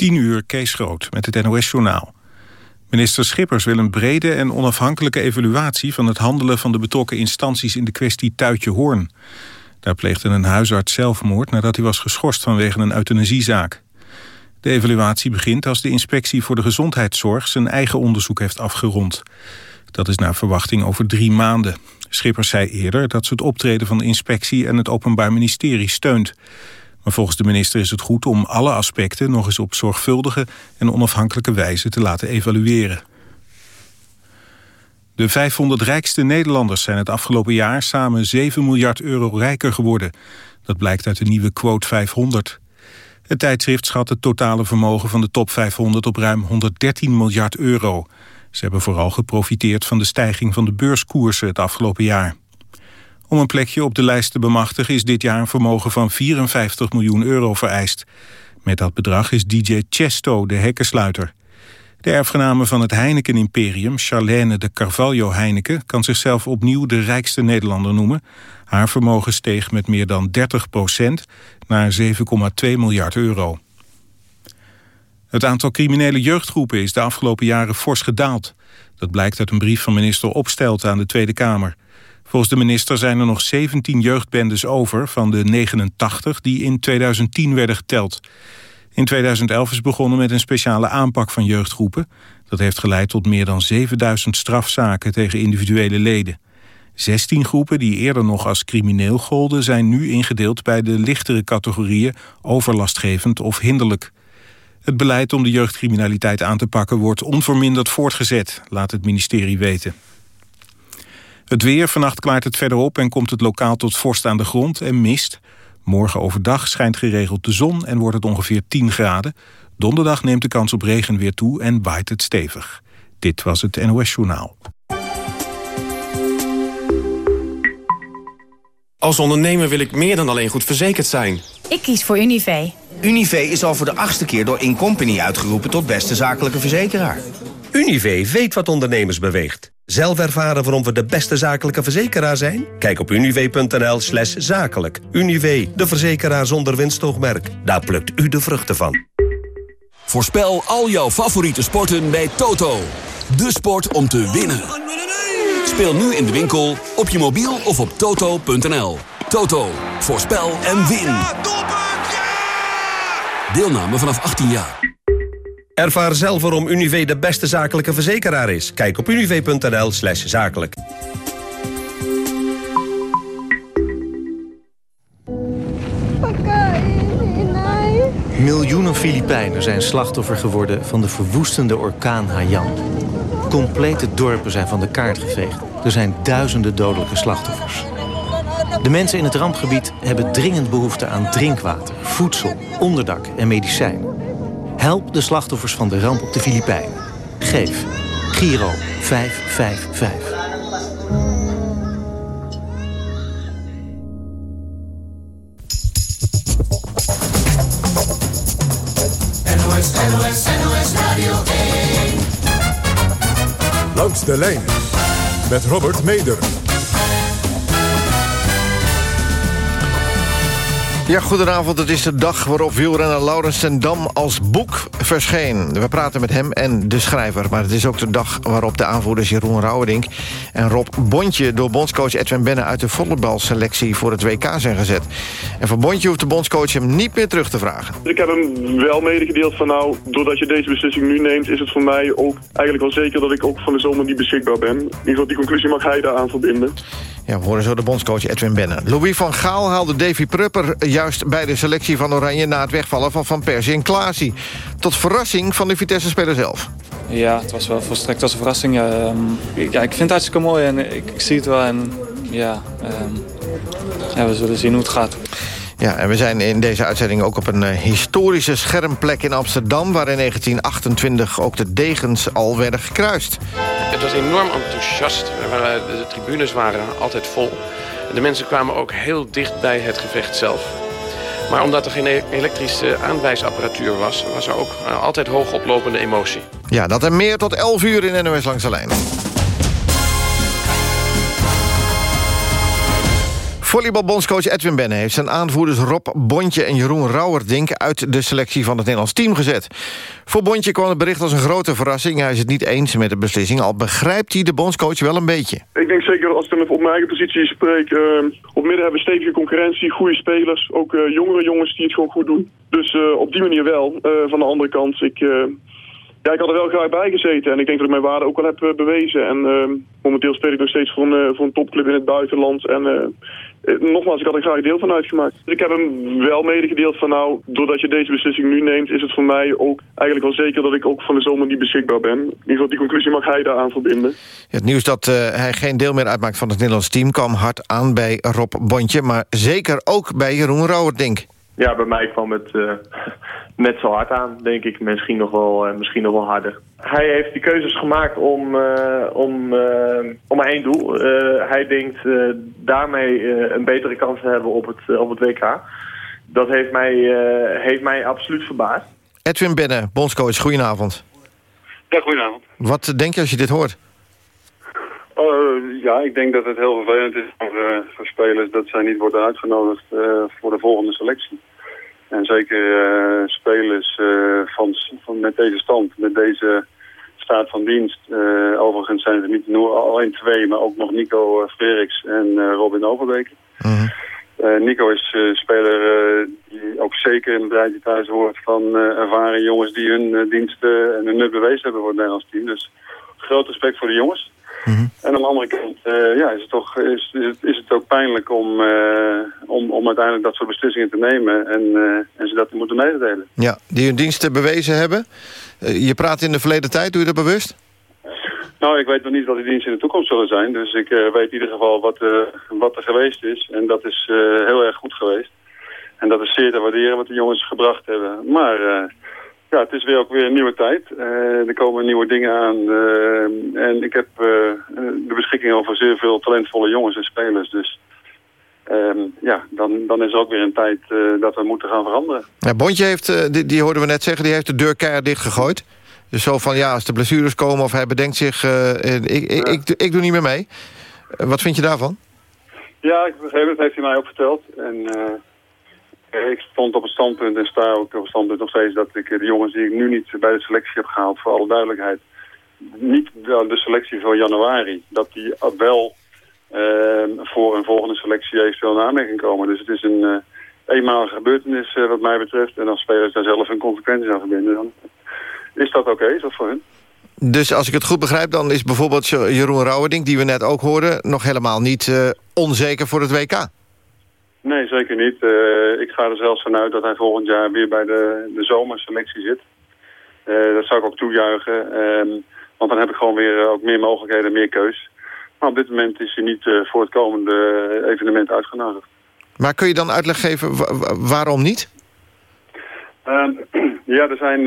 10 uur Kees Groot met het NOS-journaal. Minister Schippers wil een brede en onafhankelijke evaluatie... van het handelen van de betrokken instanties in de kwestie Tuitje Hoorn. Daar pleegde een huisarts zelfmoord nadat hij was geschorst vanwege een euthanasiezaak. De evaluatie begint als de inspectie voor de gezondheidszorg... zijn eigen onderzoek heeft afgerond. Dat is naar verwachting over drie maanden. Schippers zei eerder dat ze het optreden van de inspectie... en het Openbaar Ministerie steunt. Maar volgens de minister is het goed om alle aspecten... nog eens op zorgvuldige en onafhankelijke wijze te laten evalueren. De 500 rijkste Nederlanders zijn het afgelopen jaar... samen 7 miljard euro rijker geworden. Dat blijkt uit de nieuwe quote 500. Het tijdschrift schat het totale vermogen van de top 500 op ruim 113 miljard euro. Ze hebben vooral geprofiteerd van de stijging van de beurskoersen het afgelopen jaar. Om een plekje op de lijst te bemachtigen is dit jaar een vermogen van 54 miljoen euro vereist. Met dat bedrag is DJ Chesto de hekkensluiter. De erfgename van het Heineken-imperium, Charlène de Carvalho Heineken... kan zichzelf opnieuw de rijkste Nederlander noemen. Haar vermogen steeg met meer dan 30 procent naar 7,2 miljard euro. Het aantal criminele jeugdgroepen is de afgelopen jaren fors gedaald. Dat blijkt uit een brief van minister Opstelt aan de Tweede Kamer. Volgens de minister zijn er nog 17 jeugdbendes over van de 89 die in 2010 werden geteld. In 2011 is begonnen met een speciale aanpak van jeugdgroepen. Dat heeft geleid tot meer dan 7000 strafzaken tegen individuele leden. 16 groepen die eerder nog als crimineel golden... zijn nu ingedeeld bij de lichtere categorieën overlastgevend of hinderlijk. Het beleid om de jeugdcriminaliteit aan te pakken wordt onverminderd voortgezet, laat het ministerie weten. Het weer, vannacht klaart het verder op en komt het lokaal tot vorst aan de grond en mist. Morgen overdag schijnt geregeld de zon en wordt het ongeveer 10 graden. Donderdag neemt de kans op regen weer toe en waait het stevig. Dit was het NOS Journaal. Als ondernemer wil ik meer dan alleen goed verzekerd zijn. Ik kies voor Univé. Univé is al voor de achtste keer door Incompany uitgeroepen tot beste zakelijke verzekeraar. Univé weet wat ondernemers beweegt. Zelf ervaren waarom we de beste zakelijke verzekeraar zijn? Kijk op univ.nl slash zakelijk. Univ, de verzekeraar zonder winstoogmerk. Daar plukt u de vruchten van. Voorspel al jouw favoriete sporten bij Toto. De sport om te winnen. Speel nu in de winkel, op je mobiel of op toto.nl. Toto, voorspel en win. Deelname vanaf 18 jaar. Ervaar zelf waarom Univ de beste zakelijke verzekeraar is. Kijk op univ.nl slash zakelijk. Miljoenen Filipijnen zijn slachtoffer geworden van de verwoestende orkaan Haiyan. Complete dorpen zijn van de kaart geveegd. Er zijn duizenden dodelijke slachtoffers. De mensen in het rampgebied hebben dringend behoefte aan drinkwater, voedsel, onderdak en medicijn. Help de slachtoffers van de ramp op de Filipijnen. Geef. Giro 555. NOS, NOS, NOS Radio 1. Langs de lijn met Robert Meder. Ja, goedenavond. Het is de dag waarop wielrenner Laurens ten Dam als boek verscheen. We praten met hem en de schrijver. Maar het is ook de dag waarop de aanvoerders Jeroen Rauwerdink... en Rob Bontje door bondscoach Edwin Benne... uit de volleybalselectie voor het WK zijn gezet. En voor Bontje hoeft de bondscoach hem niet meer terug te vragen. Ik heb hem wel medegedeeld van nou, doordat je deze beslissing nu neemt... is het voor mij ook eigenlijk wel zeker dat ik ook van de zomer niet beschikbaar ben. In ieder geval die conclusie mag hij daaraan verbinden. Ja, we horen zo de bondscoach Edwin Benne. Louis van Gaal haalde Davy Prupper juist bij de selectie van Oranje... na het wegvallen van Van Persie en Klaasie. Tot verrassing van de Vitesse-speler zelf. Ja, het was wel volstrekt als een verrassing. Ja, ehm, ja, ik vind het hartstikke mooi en ik, ik zie het wel. En ja, ehm, ja, we zullen zien hoe het gaat. Ja, en we zijn in deze uitzending ook op een eh, historische schermplek in Amsterdam... waar in 1928 ook de degens al werden gekruist. Het was enorm enthousiast. De tribunes waren altijd vol. De mensen kwamen ook heel dicht bij het gevecht zelf. Maar omdat er geen e- elektrische aanwijsapparatuur was... was er ook eh, altijd hoogoplopende emotie. Ja, dat en meer tot 11 uur in NOS Langs de Lijn. Volleybalbondscoach Edwin Benne heeft zijn aanvoerders Rob Bontje en Jeroen Rauwerdink uit de selectie van het Nederlands team gezet. Voor Bontje kwam het bericht als een grote verrassing. Hij is het niet eens met de beslissing, al begrijpt hij de bondscoach wel een beetje. Ik denk zeker als ik dan op mijn eigen positie spreek... eh, op midden hebben we stevige concurrentie, goede spelers. Ook eh, jongere jongens die het gewoon goed doen. Dus eh, op die manier wel. Van de andere kant, ik, ja, ik had er wel graag bij gezeten. En ik denk dat ik mijn waarde ook wel heb bewezen. En eh, momenteel speel ik nog steeds voor een, voor een topclub in het buitenland. En nogmaals, ik had er graag deel van uitgemaakt. Ik heb hem wel medegedeeld van nou, doordat je deze beslissing nu neemt... is het voor mij ook eigenlijk wel zeker dat ik ook van de zomer niet beschikbaar ben. In ieder geval, die conclusie mag hij daaraan verbinden. Het nieuws dat eh, hij geen deel meer uitmaakt van het Nederlands team... kwam hard aan bij Rob Bontje, maar zeker ook bij Jeroen Rauwerdink. Ja, bij mij kwam het eh, net zo hard aan, denk ik. Misschien nog wel, eh, misschien nog wel harder. Hij heeft die keuzes gemaakt om, eh, om, om één doel. Eh, hij denkt eh, daarmee eh, een betere kans te hebben op het, op het WK. Dat heeft mij, eh, heeft mij absoluut verbaasd. Edwin Benne, bondscoach, goedenavond. Ja, goedenavond. Wat denk je als je dit hoort? Uh, ja, ik denk dat het heel vervelend is voor, uh, voor spelers dat zij niet worden uitgenodigd uh, voor de volgende selectie. En zeker uh, spelers van, van, met deze stand, met deze staat van dienst. overigens zijn er niet nur, alleen twee, maar ook nog Nico Freriks en Robin Overbeek. -hmm. Nico is speler die ook zeker in het rijtje thuis hoort van ervaren jongens die hun diensten en hun nut bewezen hebben voor het Nederlands team. Dus groot respect voor de jongens. Mm -hmm. En aan de andere kant uh, ja, is, het toch, is, is, het, is het ook pijnlijk om, uh, om, om uiteindelijk dat soort beslissingen te nemen en, uh, en ze dat te moeten mededelen. Ja, die hun diensten bewezen hebben. je praat in de verleden tijd, doe je dat bewust? Nou, ik weet nog niet wat die diensten in de toekomst zullen zijn. Dus ik weet in ieder geval wat, wat er geweest is. En dat is heel erg goed geweest. En dat is zeer te waarderen wat de jongens gebracht hebben. Maar ja, het is weer ook weer een nieuwe tijd. Uh, er komen nieuwe dingen aan. Uh, en ik heb uh, de beschikking over zeer veel talentvolle jongens en spelers. Dus ehm, ja, dan, dan is er ook weer een tijd dat we moeten gaan veranderen. Ja, Bontje heeft, die, die hoorden we net zeggen, die heeft de deur keihard dichtgegooid. Dus zo van, ja, als de blessures komen of hij bedenkt zich... ik, ik, ja. ik, ik, doe niet meer mee. wat vind je daarvan? Ja, ik begreep het. heeft hij mij ook verteld. En... Ik stond op het standpunt en sta ook op het standpunt nog steeds dat ik de jongens die ik nu niet bij de selectie heb gehaald, voor alle duidelijkheid, niet de selectie van januari, dat die wel uh, voor een volgende selectie eventueel in aanmerking komen. Dus het is een uh, eenmalige gebeurtenis uh, wat mij betreft. En als spelers daar zelf hun consequenties aan verbinden, dan is dat oké, okay, is dat voor hun. Dus als ik het goed begrijp, dan is bijvoorbeeld Jeroen Rauwerdink, die we net ook hoorden, nog helemaal niet onzeker voor het WK. Nee, zeker niet. Uh, ik ga er zelfs vanuit dat hij volgend jaar weer bij de, de zomerselectie zit. Uh, dat zou ik ook toejuichen. Uh, want dan heb ik gewoon weer ook meer mogelijkheden, meer keus. Maar op dit moment is hij niet voor het komende evenement uitgenodigd. Maar kun je dan uitleg geven waarom niet? Ehm, ja, er zijn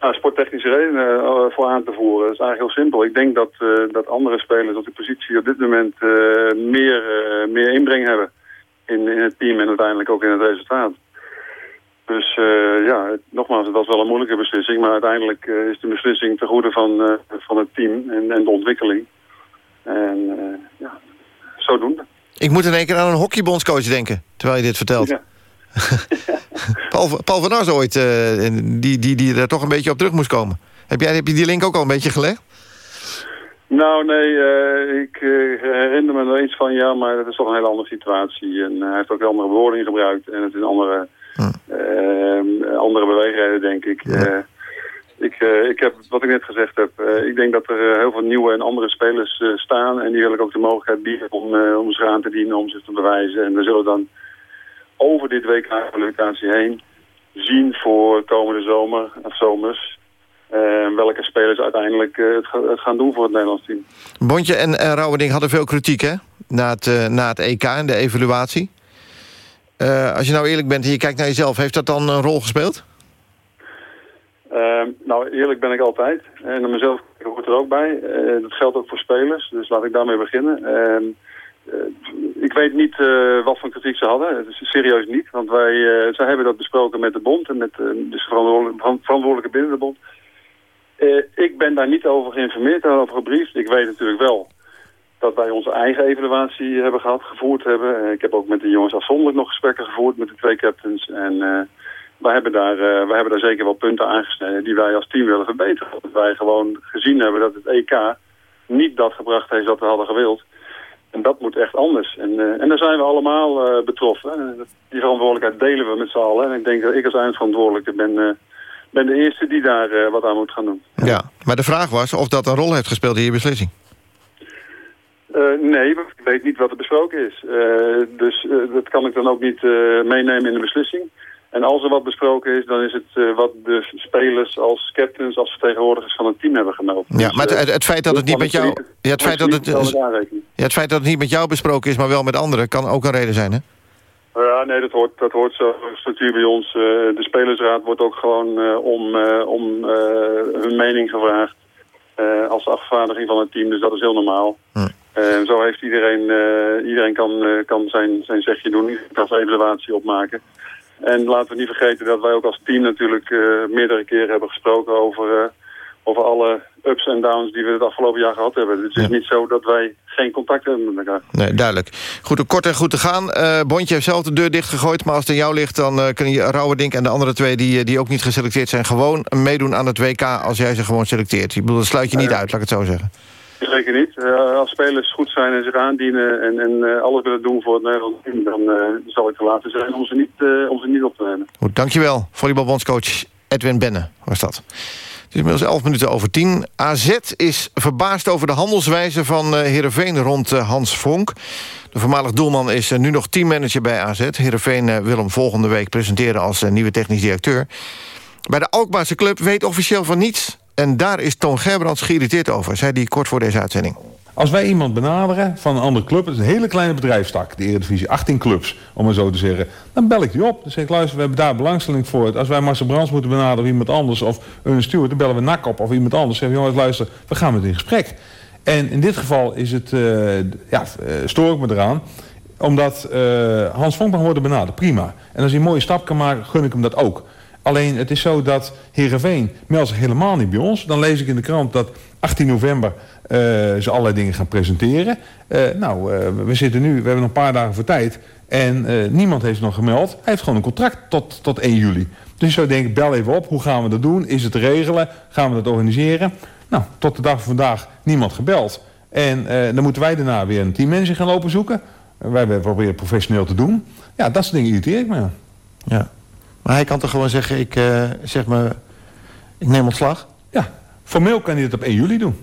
nou, sporttechnische redenen voor aan te voeren. Dat is eigenlijk heel simpel. Ik denk dat, dat andere spelers op die positie op dit moment meer, meer inbreng hebben in, in het team en uiteindelijk ook in het resultaat. Dus uh, ja, nogmaals, het was wel een moeilijke beslissing. Maar uiteindelijk uh, is de beslissing ten goede van, uh, van het team en, en de ontwikkeling. En ja, zodoende. Ik moet in één keer aan een hockeybondscoach denken, terwijl je dit vertelt. Ja. Paul, Paul van Ars ooit, die, die, die er toch een beetje op terug moest komen. Heb, jij, heb je die link ook al een beetje gelegd? Nou, nee, uh, ik uh, herinner me er iets van, ja, maar dat is toch een hele andere situatie. En uh, hij heeft ook een andere bewoording gebruikt. En het is een andere, hm. andere beweegreden, denk ik. Ja. ik, ik heb, wat ik net gezegd heb, ik denk dat er heel veel nieuwe en andere spelers staan. En die wil ik ook de mogelijkheid bieden om, om zich aan te dienen, om zich te bewijzen. En we zullen dan over dit WK-kwalificatie heen zien voor komende zomer, of zomers... Uh, welke spelers uiteindelijk uh, het, het, gaan doen voor het Nederlands team. Bontje en uh, Rauwerding hadden veel kritiek hè? Na, het, na het EK en de evaluatie. als je nou eerlijk bent en je kijkt naar jezelf, heeft dat dan een rol gespeeld? Ehm, nou, eerlijk ben ik altijd. En naar mezelf hoort er ook bij. dat geldt ook voor spelers, dus laat ik daarmee beginnen. Ehm, ik weet niet wat voor kritiek ze hadden. Het is serieus niet, want wij zij hebben dat besproken met de bond en met de verantwoordelijke, verantwoordelijke binnen de bond. Uh, ik ben daar niet over geïnformeerd en over gebriefd. Ik weet natuurlijk wel dat wij onze eigen evaluatie hebben gehad, gevoerd hebben. Eh, ik heb ook met de jongens afzonderlijk nog gesprekken gevoerd met de twee captains. En uh, wij, hebben daar, wij hebben daar zeker wel punten aangesneden die wij als team willen verbeteren. Dat wij gewoon gezien hebben dat het EK niet dat gebracht heeft dat we hadden gewild. En dat moet echt anders. En, en daar zijn we allemaal betroffen. Die verantwoordelijkheid delen we met z'n allen. En ik denk dat ik als eindverantwoordelijke ben, ben de eerste die daar wat aan moet gaan doen. Ja, maar de vraag was of dat een rol heeft gespeeld in je beslissing. Uh, nee, ik weet niet wat er besproken is. Uh, dus dat kan ik dan ook niet meenemen in de beslissing. En als er wat besproken is, dan is het wat de spelers als captains, als vertegenwoordigers van het team hebben gemeld. Ja, dus, maar het, het, feit dat het niet met jou... Ja, het, feit dat het, ja, het feit dat het niet met jou besproken is, maar wel met anderen, kan ook een reden zijn, hè? Ja, nee, dat hoort, dat hoort zo structuur bij ons. de spelersraad wordt ook gewoon om, om hun mening gevraagd. als afvaardiging van het team, dus dat is heel normaal. Hm. Uh, zo heeft iedereen, uh, iedereen kan, uh, kan zijn, zijn zegje doen, kan zijn evaluatie opmaken. En laten we niet vergeten dat wij ook als team natuurlijk meerdere keren hebben gesproken over, over alle ups en downs die we het afgelopen jaar gehad hebben. Dus het is ja. niet zo dat wij geen contact hebben met elkaar. Nee, duidelijk. Goed, kort en goed te gaan. Bondje heeft zelf de deur dichtgegooid, maar als het aan jou ligt... dan kunnen je Rauwerdink en de andere twee die, die ook niet geselecteerd zijn... gewoon meedoen aan het WK als jij ze gewoon selecteert. Ik bedoel, dat sluit je niet uit, laat ik het zo zeggen. Zeker niet. Uh, als spelers goed zijn en zich aandienen en, en uh, alles willen doen voor het Nederlands team, dan uh, zal ik te laten zijn om ze niet, om ze niet op te nemen. Goed, dankjewel. Volleybalbondscoach Edwin Benne was dat. Inmiddels 11 minuten over 10. AZ is verbaasd over de handelswijze van Heerenveen rond Hans Vonk. De voormalig doelman is nu nog teammanager bij AZ. Heerenveen wil hem volgende week presenteren als nieuwe technisch directeur. Bij de Alkmaarse club weet officieel van niets en daar is Toon Gerbrands geïrriteerd over, zei hij kort voor deze uitzending. Als wij iemand benaderen van een andere club, het is een hele kleine bedrijfstak, de Eredivisie, 18 clubs, om maar zo te zeggen, dan bel ik die op. Dan zeg ik, luister, we hebben daar belangstelling voor. Als wij Marcel Brands moeten benaderen of iemand anders, of een stuur, dan bellen we NAC op of iemand anders. Zeggen jongens, luister, we gaan met in gesprek. En in dit geval is het, uh, ja, stoor ik me eraan, omdat uh, Hans Vonk mag worden benaderd, prima. En als hij een mooie stap kan maken, gun ik hem dat ook. Alleen het is zo dat Heerenveen meldt zich helemaal niet bij ons. Dan lees ik in de krant dat 18 november ze allerlei dingen gaan presenteren. Uh, nou, uh, we zitten nu, we hebben nog een paar dagen voor tijd. En niemand heeft nog gemeld. Hij heeft gewoon een contract tot, tot 1 juli. Dus je zou denken, bel even op. Hoe gaan we dat doen? Is het te regelen? Gaan we dat organiseren? Nou, tot de dag van vandaag niemand gebeld. En dan moeten wij daarna weer een teammanager gaan lopen zoeken. wij proberen professioneel te doen. Ja, dat soort dingen irriteer ik me. Ja. Maar hij kan toch gewoon zeggen, ik, zeg maar, ik neem ontslag? Ja, formeel kan hij het op 1 juli doen.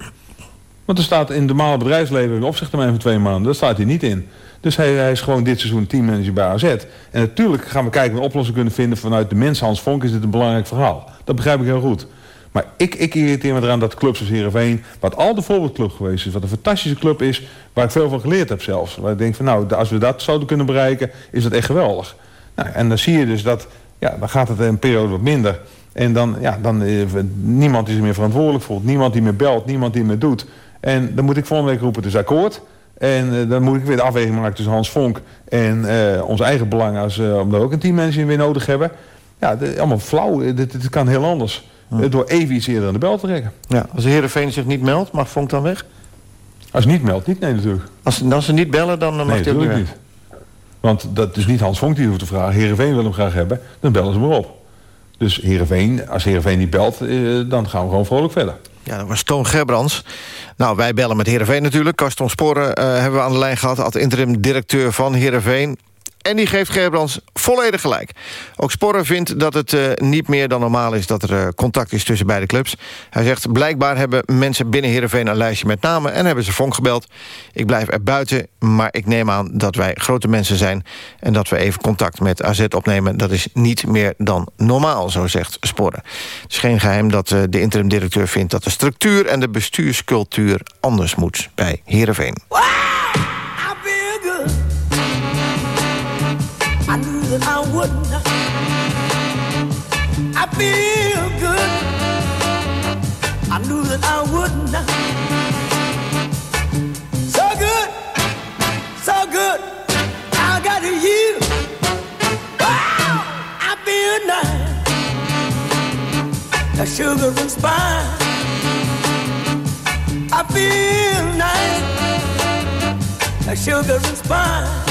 Want er staat in het normale bedrijfsleven een opzichttermijn van twee maanden. Dat staat hij niet in. Dus hij, is gewoon dit seizoen teammanager bij AZ. En natuurlijk gaan we kijken of we een oplossing kunnen vinden vanuit de mens. Hans Vonk is dit een belangrijk verhaal. Dat begrijp ik heel goed. Maar ik, ik irriteer me eraan dat clubs als Heerenveen... wat al de voorbeeldclub geweest is, wat een fantastische club is... waar ik veel van geleerd heb zelfs. Waar ik denk van nou, als we dat zouden kunnen bereiken, is dat echt geweldig. Nou, en dan zie je dus dat ja, dan gaat het een periode wat minder. En dan, ja, dan eh, niemand is er meer verantwoordelijk voor. Niemand die meer belt, niemand die meer doet. En dan moet ik volgende week roepen, het is akkoord. En uh, dan moet ik weer de afweging maken tussen Hans Vonk en uh, ons eigen belang... Als, uh, omdat we ook een teammanager weer nodig hebben. Ja, de, allemaal flauw. Dit, dit kan heel anders. Ja. Door even iets eerder aan de bel te trekken. Ja, als de Heerenveen zich niet meldt, mag Vonk dan weg? Als hij niet meldt, niet. Nee, natuurlijk. Als, als ze niet bellen, dan mag nee, hij ook niet niet. Want dat is niet Hans Vonk die hoeft te vragen. Heerenveen wil hem graag hebben, dan bellen ze maar op. Dus Heerenveen, als Heerenveen niet belt, eh, dan gaan we gewoon vrolijk verder. Ja, dat was Toon Gerbrands. Nou, wij bellen met Heerenveen natuurlijk. Karsten Sporen uh, hebben we aan de lijn gehad... als interim-directeur van Heerenveen. En die geeft Gerbrands volledig gelijk. Ook Sporren vindt dat het uh, niet meer dan normaal is... dat er uh, contact is tussen beide clubs. Hij zegt, blijkbaar hebben mensen binnen Heerenveen... een lijstje met namen en hebben ze Vonk gebeld. Ik blijf er buiten, maar ik neem aan dat wij grote mensen zijn... en dat we even contact met AZ opnemen. Dat is niet meer dan normaal, zo zegt Sporren. Het is geen geheim dat uh, de interim-directeur vindt... dat de structuur en de bestuurscultuur anders moet bij Heerenveen. That I feel good. I knew that I wouldn't. So good, so good. I got you. Wow, ah, I feel nice. The sugar and spice. I feel nice. a sugar and spice.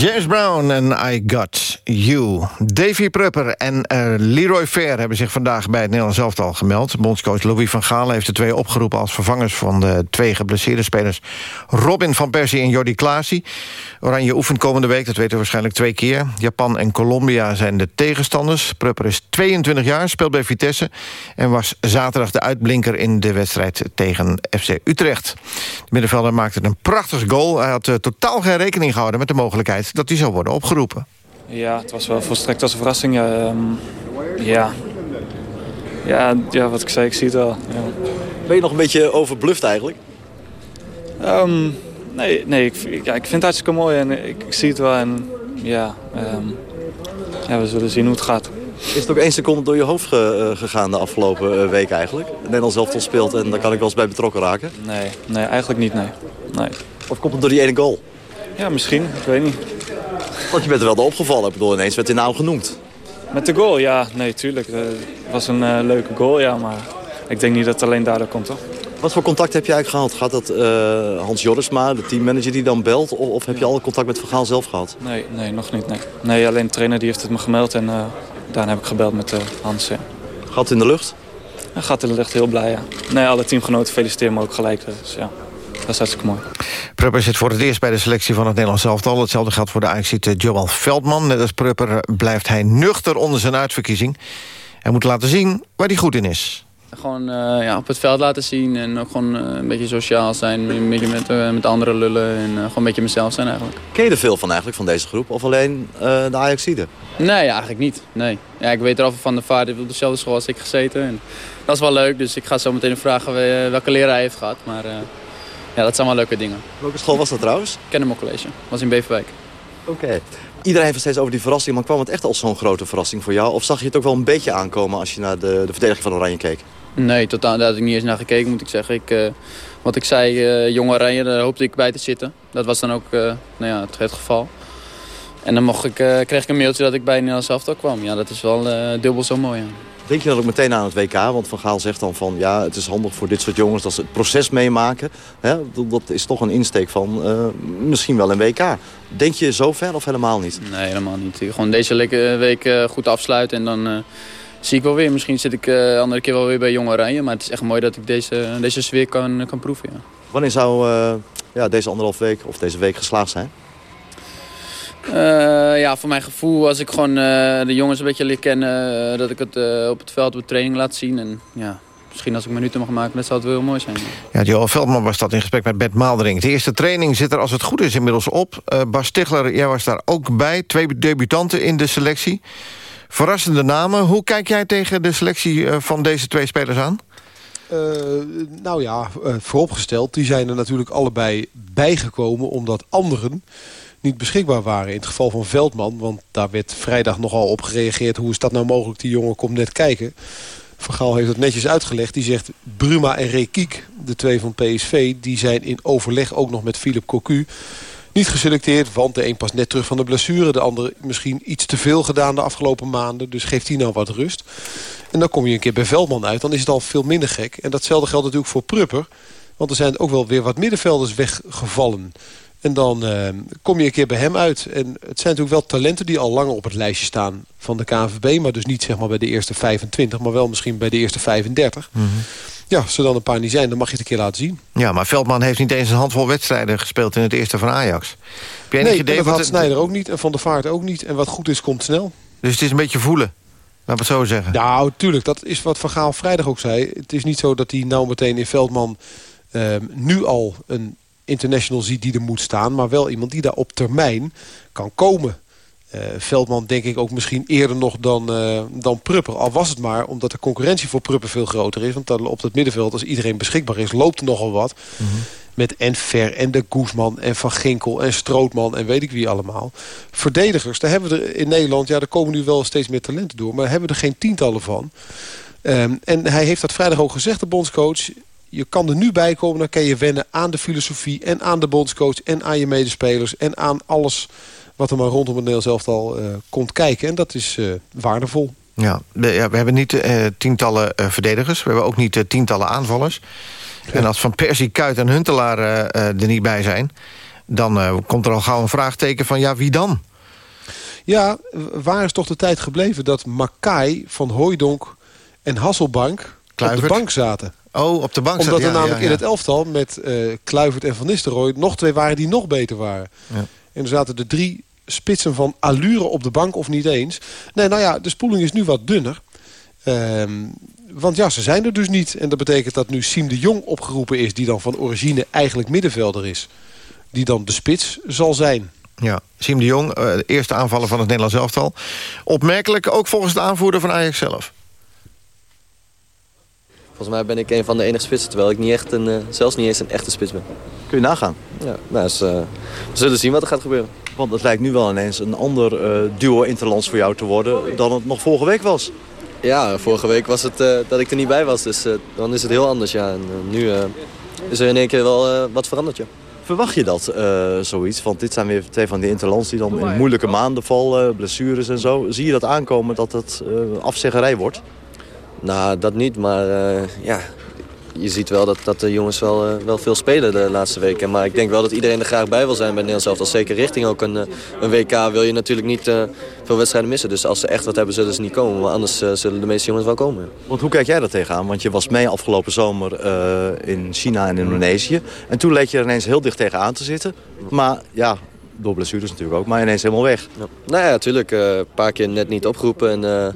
James Brown en I Got You. Davy Prupper en eh, Leroy Fair hebben zich vandaag bij het Nederlands elftal gemeld. Bondscoach Louis van Gaal heeft de twee opgeroepen... als vervangers van de twee geblesseerde spelers... Robin van Persie en Jordi Klaasie. Oranje oefent komende week, dat weten we waarschijnlijk twee keer. Japan en Colombia zijn de tegenstanders. Prupper is 22 jaar, speelt bij Vitesse... en was zaterdag de uitblinker in de wedstrijd tegen FC Utrecht. De middenvelder maakte een prachtig goal. Hij had eh, totaal geen rekening gehouden met de mogelijkheid dat hij zou worden opgeroepen. Ja, het was wel volstrekt als een verrassing. Ja, ehm, ja. Ja, ja, wat ik zei, ik zie het wel. Ja. Ben je nog een beetje overbluft eigenlijk? Ehm, nee, nee ik, ja, ik vind het hartstikke mooi en ik, ik zie het wel. En ja, ehm, ja, we zullen zien hoe het gaat. Is het ook één seconde door je hoofd ge- eh, gegaan de afgelopen eh, week eigenlijk? Nederland zelf speelt en daar kan ik wel eens bij betrokken raken. Nee, nee eigenlijk niet, nee. nee. Of komt het door die ene goal? Ja, misschien. Ik weet niet. Want je bent er wel door opgevallen. Ik bedoel, ineens werd je naam genoemd. Met de goal, ja. Nee, tuurlijk. Het was een eh, leuke goal, ja. Maar ik denk niet dat het alleen daardoor komt, toch? Wat voor contact heb je eigenlijk gehad? Gaat dat eh, Hans Jorisma, de teammanager, die dan belt? Of, of heb je al contact met Van Gaal zelf gehad? Nee, nee, nog niet. Nee, nee alleen de trainer die heeft het me gemeld en eh, daarna heb ik gebeld met eh, Hans. Ja. Gat in de lucht? Hij gaat in de lucht heel blij, ja. Nee, alle teamgenoten feliciteren me ook gelijk. Dus ja, dat is hartstikke mooi. Prupper zit voor het eerst bij de selectie van het Nederlands elftal. Hetzelfde geldt voor de Ajaxiet Joel Veldman. Net als Prupper blijft hij nuchter onder zijn uitverkiezing. Hij moet laten zien waar hij goed in is. Gewoon eh, ja, op het veld laten zien en ook gewoon eh, een beetje sociaal zijn. Een beetje met, eh, met anderen lullen en gewoon een beetje mezelf zijn eigenlijk. Ken je er veel van eigenlijk, van deze groep? Of alleen eh, de Ajaxide? Nee, eigenlijk niet. Nee. Ja, ik weet er al van de vader heeft op dezelfde school als ik gezeten. En dat is wel leuk, dus ik ga zo meteen vragen wel- welke leraar hij heeft gehad. Maar eh, ja, dat zijn wel leuke dingen. Welke school was dat trouwens? Kennemer College. Was in Beverwijk. Oké. Iedereen heeft het steeds over die verrassing, maar kwam het echt als zo'n grote verrassing voor jou? Of zag je het ook wel een beetje aankomen als je naar de, de verdediging van Oranje keek? Nee, totaal, daar had ik niet eens naar gekeken, moet ik zeggen. Ik, eh, wat ik zei, eh jonge Oranje, daar hoopte ik bij te zitten. Dat was dan ook eh, nou ja, het, het geval. En dan mocht ik, kreeg ik een mailtje dat ik bij Nederlands elftal kwam. Ja, dat is wel dubbel zo mooi. Ja. Denk je dan ook meteen aan het WK? Want Van Gaal zegt dan van ja, het is handig voor dit soort jongens dat ze het proces meemaken. Hè? Dat- Dat is toch een insteek van eh, misschien wel een WK. Denk je zo ver of helemaal niet? Nee, helemaal niet. Gewoon deze week eh, goed afsluiten en dan eh, zie ik wel weer. Misschien zit ik de andere keer wel weer bij Jong Oranje. Maar het is echt mooi dat ik deze, deze sfeer kan, kan proeven. Ja. Wanneer zou ja, deze anderhalf week of deze week geslaagd zijn? Eh, ja, voor mijn gevoel, als ik gewoon eh, de jongens een beetje leer kennen... eh, dat ik het eh, op het veld, op de training laat zien. En ja, misschien als ik minuten mag maken, dat zou het wel heel mooi zijn. Ja, Johan Veldman was dat in gesprek met Bert Maaldering. De eerste training zit er als het goed is inmiddels op. Eh Bas Stigler, jij was daar ook bij. Twee debutanten in de selectie. Verrassende namen. Hoe kijk jij tegen de selectie eh, van deze twee spelers aan? Eh, nou ja, eh, vooropgesteld, die zijn er natuurlijk allebei bijgekomen... omdat anderen niet beschikbaar waren. In het geval van Veldman, want daar werd vrijdag nogal op gereageerd... hoe is dat nou mogelijk, die jongen komt net kijken. Van Gaal heeft het netjes uitgelegd. Die zegt Bruma en Rekiek, de twee van PSV... die zijn in overleg ook nog met Philip Cocu... Niet geselecteerd, want de een pas net terug van de blessure. De ander misschien iets te veel gedaan de afgelopen maanden. Dus geeft die nou wat rust. En dan kom je een keer bij Veldman uit. Dan is het al veel minder gek. En datzelfde geldt natuurlijk voor Prupper. Want er zijn ook wel weer wat middenvelders weggevallen. En dan eh, kom je een keer bij hem uit. En het zijn natuurlijk wel talenten die al langer op het lijstje staan van de KNVB. Maar dus niet zeg maar bij de eerste 25, maar wel misschien bij de eerste 35. Ja, als er dan een paar niet zijn, dan mag je het een keer laten zien. Ja, maar Veldman heeft niet eens een handvol wedstrijden gespeeld... in het eerste van Ajax. Heb je enig Nee, idee en dat had Snijder ook niet en Van der Vaart ook niet. En wat goed is, komt snel. Dus het is een beetje voelen. Laten we het zo zeggen. Nou, tuurlijk. Dat is wat Van Gaal vrijdag ook zei. Het is niet zo dat hij nou meteen in Veldman ehm, nu al een international ziet die er moet staan. Maar wel iemand die daar op termijn kan komen. Eh, Veldman denk ik ook misschien eerder nog dan, eh, dan Prupper. Al was het maar omdat de concurrentie voor Prupper veel groter is. Want dan op het middenveld, als iedereen beschikbaar is, loopt er nogal wat. Met en Ver en de Koesman en Van Ginkel en Strootman en weet ik wie allemaal. Verdedigers, daar hebben we er in Nederland... ja, er komen nu wel steeds meer talenten door... maar hebben we er geen tientallen van. Ehm, en hij heeft dat vrijdag ook gezegd, de bondscoach... je kan er nu bij komen, dan kan je wennen aan de filosofie... en aan de bondscoach en aan je medespelers... en aan alles wat er maar rondom het Nederlands elftal eh, komt kijken. En dat is eh, waardevol. Ja, de- ja, we hebben niet eh, tientallen verdedigers. We hebben ook niet tientallen aanvallers. En als Van Persie, Kuit en Huntelaar er niet bij zijn... dan komt er al gauw een vraagteken van ja, wie dan? Ja, waar is toch de tijd gebleven dat Makai, Van Hooijdonk en Hasselbank op Kluivert. de bank zaten? Oh, op de bank Omdat er ja, namelijk ja, in het elftal met eh Kluivert en Van Nistelrooy... nog twee waren die nog beter waren. Ja. En er zaten de drie spitsen van allure op de bank of niet eens. Nee, nou ja, de spoeling is nu wat dunner. Ehm, want ja, ze zijn er dus niet. En dat betekent dat nu Siem de Jong opgeroepen is... die dan van origine eigenlijk middenvelder is. Die dan de spits zal zijn. Ja, Siem de Jong, eh, de eerste aanvaller van het Nederlands elftal. Opmerkelijk, ook volgens de aanvoerder van Ajax zelf. Volgens mij ben ik een van de enige spitsen, terwijl ik niet echt een, eh, zelfs niet eens een echte spits ben. Kun je nagaan? Ja, nou, dus, we zullen zien wat er gaat gebeuren. Want het lijkt nu wel ineens een ander eh, duo interlands voor jou te worden dan het nog vorige week was. Ja, vorige week was het dat ik er niet bij was, dus dan is het heel anders. Ja. En, nu is er in één keer wel wat veranderd. Ja. Verwacht je dat, zoiets? Want dit zijn weer twee van die interlands die dan in moeilijke maanden vallen, blessures en zo. Zie je dat aankomen dat het eh, afzeggerij wordt? Nou, dat niet, maar eh, ja, je ziet wel dat, dat de jongens wel, eh, wel veel spelen de laatste weken. Maar ik denk wel dat iedereen er graag bij wil zijn bij Nederland zelf. Als zeker richting ook een, eh, een WK wil je natuurlijk niet veel wedstrijden missen. Dus als ze echt wat hebben, zullen ze niet komen. Maar anders zullen de meeste jongens wel komen. Want hoe kijk jij daar tegenaan? Want je was mee afgelopen zomer in China en Indonesië. En toen leek je er ineens heel dicht tegenaan te zitten. Maar ja, door blessures natuurlijk ook, maar ineens helemaal weg. Ja. Nou ja, natuurlijk. een paar keer net niet opgeroepen. En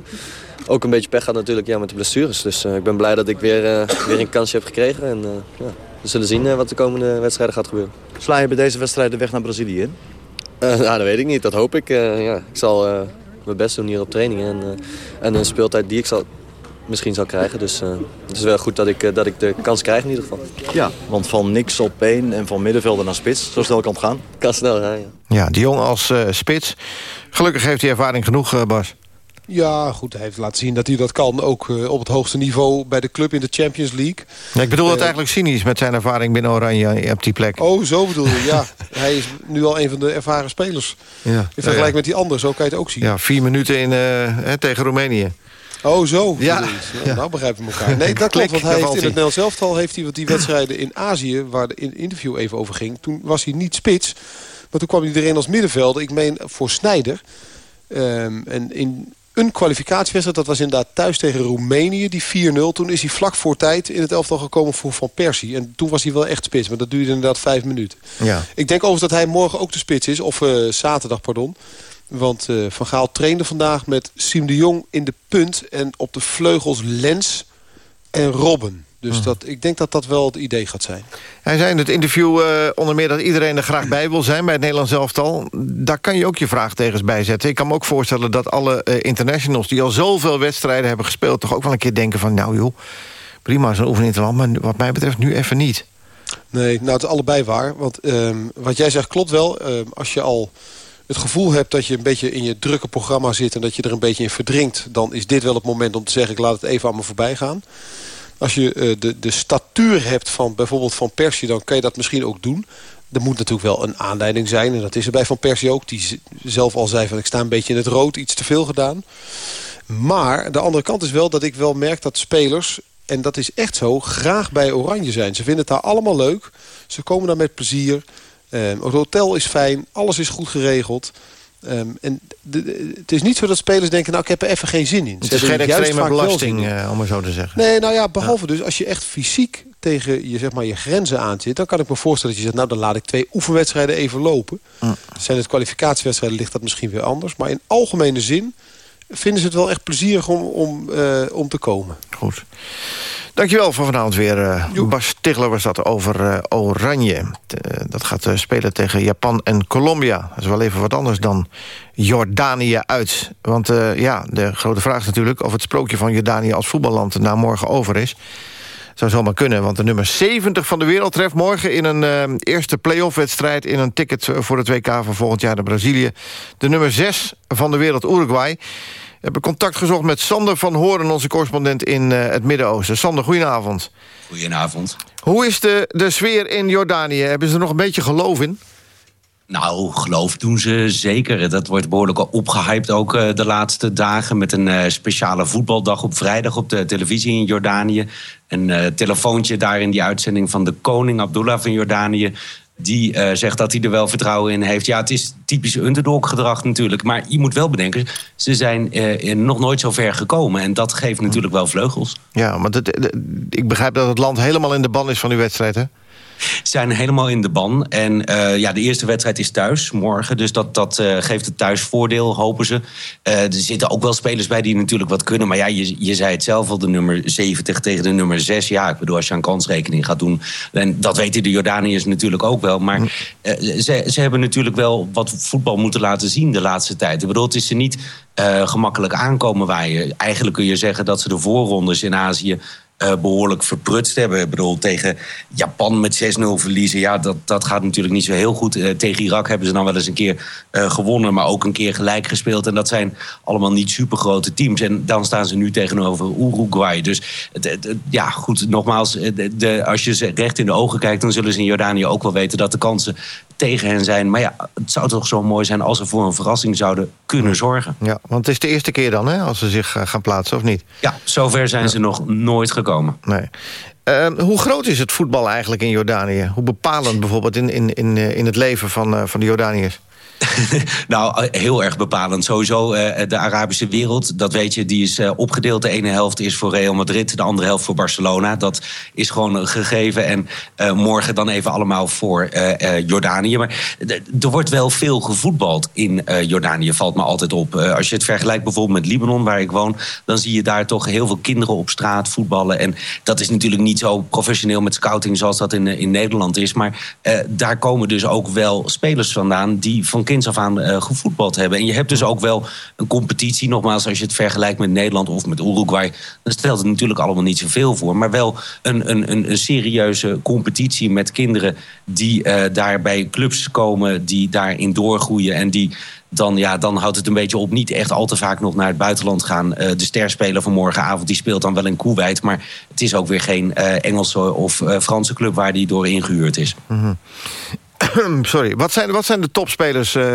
ook een beetje pech gehad natuurlijk ja, met de blessures. Dus eh, ik ben blij dat ik weer, eh, weer een kansje heb gekregen. En eh, ja, we zullen zien eh, wat de komende wedstrijden gaat gebeuren. Sla je bij deze wedstrijd de weg naar Brazilië in? Eh, nou, dat weet ik niet. Dat hoop ik. eh, ja. Ik zal eh, mijn best doen hier op trainingen. En, eh, en een speeltijd die ik zal, misschien zal krijgen. Dus eh, het is wel goed dat ik, eh, dat ik de kans krijg in ieder geval. Ja, want van niks op één en van middenvelder naar spits, zo snel kan het gaan. Kan snel gaan, ja. Ja, de Jong als eh, spits. Gelukkig heeft hij ervaring genoeg, eh, Bas. Ja, goed, hij heeft laten zien dat hij dat kan. Ook eh, op het hoogste niveau bij de club in de Champions League. Ja, ik bedoel het Eh, eigenlijk cynisch met zijn ervaring binnen Oranje op die plek. Oh, zo bedoel je, ja. hij is nu al een van de ervaren spelers. Ja, In vergelijking met die anderen, zo kan je het ook zien. ja vier minuten in, eh, hè, tegen Roemenië. Oh, zo. Ja. Nou, begrijpen we elkaar. Nee, dat klopt, want hij heeft in het Nederlands elftal heeft hij wat die wedstrijden in Azië... waar de in- interview even over ging, toen was hij niet spits. Maar toen kwam hij erin als middenvelder. Ik meen voor Snijder. Ehm, en in een kwalificatiewedstrijd. Dat was inderdaad thuis tegen Roemenië, die 4-0. Toen is hij vlak voor tijd in het elftal gekomen voor Van Persie. En toen was hij wel echt spits, maar dat duurde inderdaad vijf minuten. Ja. Ik denk overigens dat hij morgen ook de spits is. Of eh, zaterdag, pardon. Want eh, Van Gaal trainde vandaag met Siem de Jong in de punt. En op de vleugels Lens en Robben. Dus dat, ik denk dat dat wel het idee gaat zijn. Hij zei in het interview eh, onder meer dat iedereen er graag bij wil zijn... bij het Nederlands elftal. Daar kan je ook je vraagtekens bij zetten. Ik kan me ook voorstellen dat alle eh, internationals... die al zoveel wedstrijden hebben gespeeld... toch ook wel een keer denken van... nou joh, prima zo'n oefening te land... maar wat mij betreft nu even niet. Nee, nou het is allebei waar. Want ehm, wat jij zegt klopt wel. Ehm, als je al het gevoel hebt dat je een beetje in je drukke programma zit... en dat je er een beetje in verdrinkt... dan is dit wel het moment om te zeggen... ik laat het even aan me voorbij gaan. Als je eh, de, de statuur hebt van bijvoorbeeld Van Persie... dan kan je dat misschien ook doen. Er moet natuurlijk wel een aanleiding zijn. En dat is er bij Van Persie ook. Die zelf al zei van ik sta een beetje in het rood. Iets te veel gedaan. Maar de andere kant is wel dat ik wel merk dat spelers... en dat is echt zo, graag bij Oranje zijn. Ze vinden het daar allemaal leuk. Ze komen daar met plezier. Ehm, het hotel is fijn. Alles is goed geregeld. Ehm, en de- de- het is niet zo dat spelers denken... nou, ik heb er even geen zin in. Het Ze is geen extreme belasting, eh, om maar zo te zeggen. Nee, nou ja, behalve dus als je echt fysiek tegen je, zeg maar, je grenzen aan zit... dan kan ik me voorstellen dat je zegt... nou, dan laat ik twee oefenwedstrijden even lopen. Zijn het kwalificatiewedstrijden, ligt dat misschien weer anders. Maar in algemene zin vinden ze het wel echt plezierig om, om, eh, om te komen. Goed. Dankjewel voor vanavond weer. eh, Bas Stigler was dat over eh, Oranje. Dat gaat spelen tegen Japan en Colombia. Dat is wel even wat anders dan Jordanië uit. Want ja, de grote vraag is natuurlijk... of het sprookje van Jordanië als voetballand na morgen over is. Zou zomaar kunnen, want de nummer 70 van de wereld treft morgen... in een eh, eerste play-off-wedstrijd in een ticket voor het WK van volgend jaar naar Brazilië. De nummer 6 van de wereld, Uruguay. We hebben contact gezocht met Sander van Horen, onze correspondent in eh, het Midden-Oosten. Sander, goedenavond. Goedenavond. Hoe is de, de sfeer in Jordanië? Hebben ze er nog een beetje geloof in? Nou, geloof doen ze zeker. Dat wordt behoorlijk opgehyped ook eh, de laatste dagen... met een eh, speciale voetbaldag op vrijdag op de televisie in Jordanië. Een eh, telefoontje daar in die uitzending van de koning Abdullah van Jordanië... die zegt dat hij er wel vertrouwen in heeft. Ja, het is typisch underdog-gedrag natuurlijk. Maar je moet wel bedenken, ze zijn nog nooit zo ver gekomen. En dat geeft natuurlijk wel vleugels. Ja, want ik begrijp dat het land helemaal in de ban is van die wedstrijd, hè? Zijn helemaal in de ban. En eh, ja, de eerste wedstrijd is thuis morgen. Dus dat, dat eh, geeft het thuisvoordeel, hopen ze. Eh, er zitten ook wel spelers bij die natuurlijk wat kunnen. Maar ja, je, je zei het zelf al, de nummer 70 tegen de nummer 6. Ja, ik bedoel, als je aan kansrekening gaat doen... en dat weten de Jordaniërs natuurlijk ook wel. Maar ze, ze hebben natuurlijk wel wat voetbal moeten laten zien de laatste tijd. Ik bedoel, het is ze niet gemakkelijk aankomen waaien. Eigenlijk kun je zeggen dat ze de voorrondes in Azië eh, behoorlijk verprutst hebben. Ik bedoel, tegen Japan met 6-0 verliezen. Ja, dat, dat gaat natuurlijk niet zo heel goed. Eh, tegen Irak hebben ze dan wel eens een keer eh, gewonnen, maar ook een keer gelijk gespeeld. En dat zijn allemaal niet supergrote teams. En dan staan ze nu tegenover Uruguay. Dus ja, goed, nogmaals, de- als je ze recht in de ogen kijkt, dan zullen ze in Jordanië ook wel weten dat de kansen tegen hen zijn. Maar ja, het zou toch zo mooi zijn als ze voor een verrassing zouden kunnen zorgen. Ja, want het is de eerste keer dan, hè, als ze zich eh, gaan plaatsen, of niet? Ja, zover zijn ze nog nooit gekomen. Nee. Eh, hoe groot is het voetbal eigenlijk in Jordanië? Hoe bepalend bijvoorbeeld in, in, in, eh, in het leven van, eh, van de Jordaniërs? Nou, eh, heel erg bepalend. Sowieso eh, de Arabische wereld, dat weet je, die is eh, opgedeeld. De ene helft is voor Real Madrid, de andere helft voor Barcelona. Dat is gewoon gegeven. En morgen dan even allemaal voor Jordanië. Maar er wordt wel veel gevoetbald in Jordanië, valt me altijd op. Als je het vergelijkt bijvoorbeeld met Libanon, waar ik woon... dan zie je daar toch heel veel kinderen op straat voetballen. En dat is natuurlijk niet zo professioneel met scouting zoals dat in, in Nederland is. Maar daar komen dus ook wel spelers vandaan... die van af aan eh, gevoetbald hebben. En je hebt dus ook wel een competitie. Nogmaals, als je het vergelijkt met Nederland of met Uruguay... dan stelt het natuurlijk allemaal niet zoveel voor. Maar wel een, een, een, serieuze competitie met kinderen... die eh, daar bij clubs komen, die daarin doorgroeien... en die dan, ja, dan houdt het een beetje op niet echt al te vaak nog naar het buitenland gaan. Eh, de sterspeler van morgenavond die speelt dan wel in Kuwait... maar het is ook weer geen Engelse of Franse club waar die door ingehuurd is. Mhm. Sorry, wat zijn, wat zijn de topspelers? eh,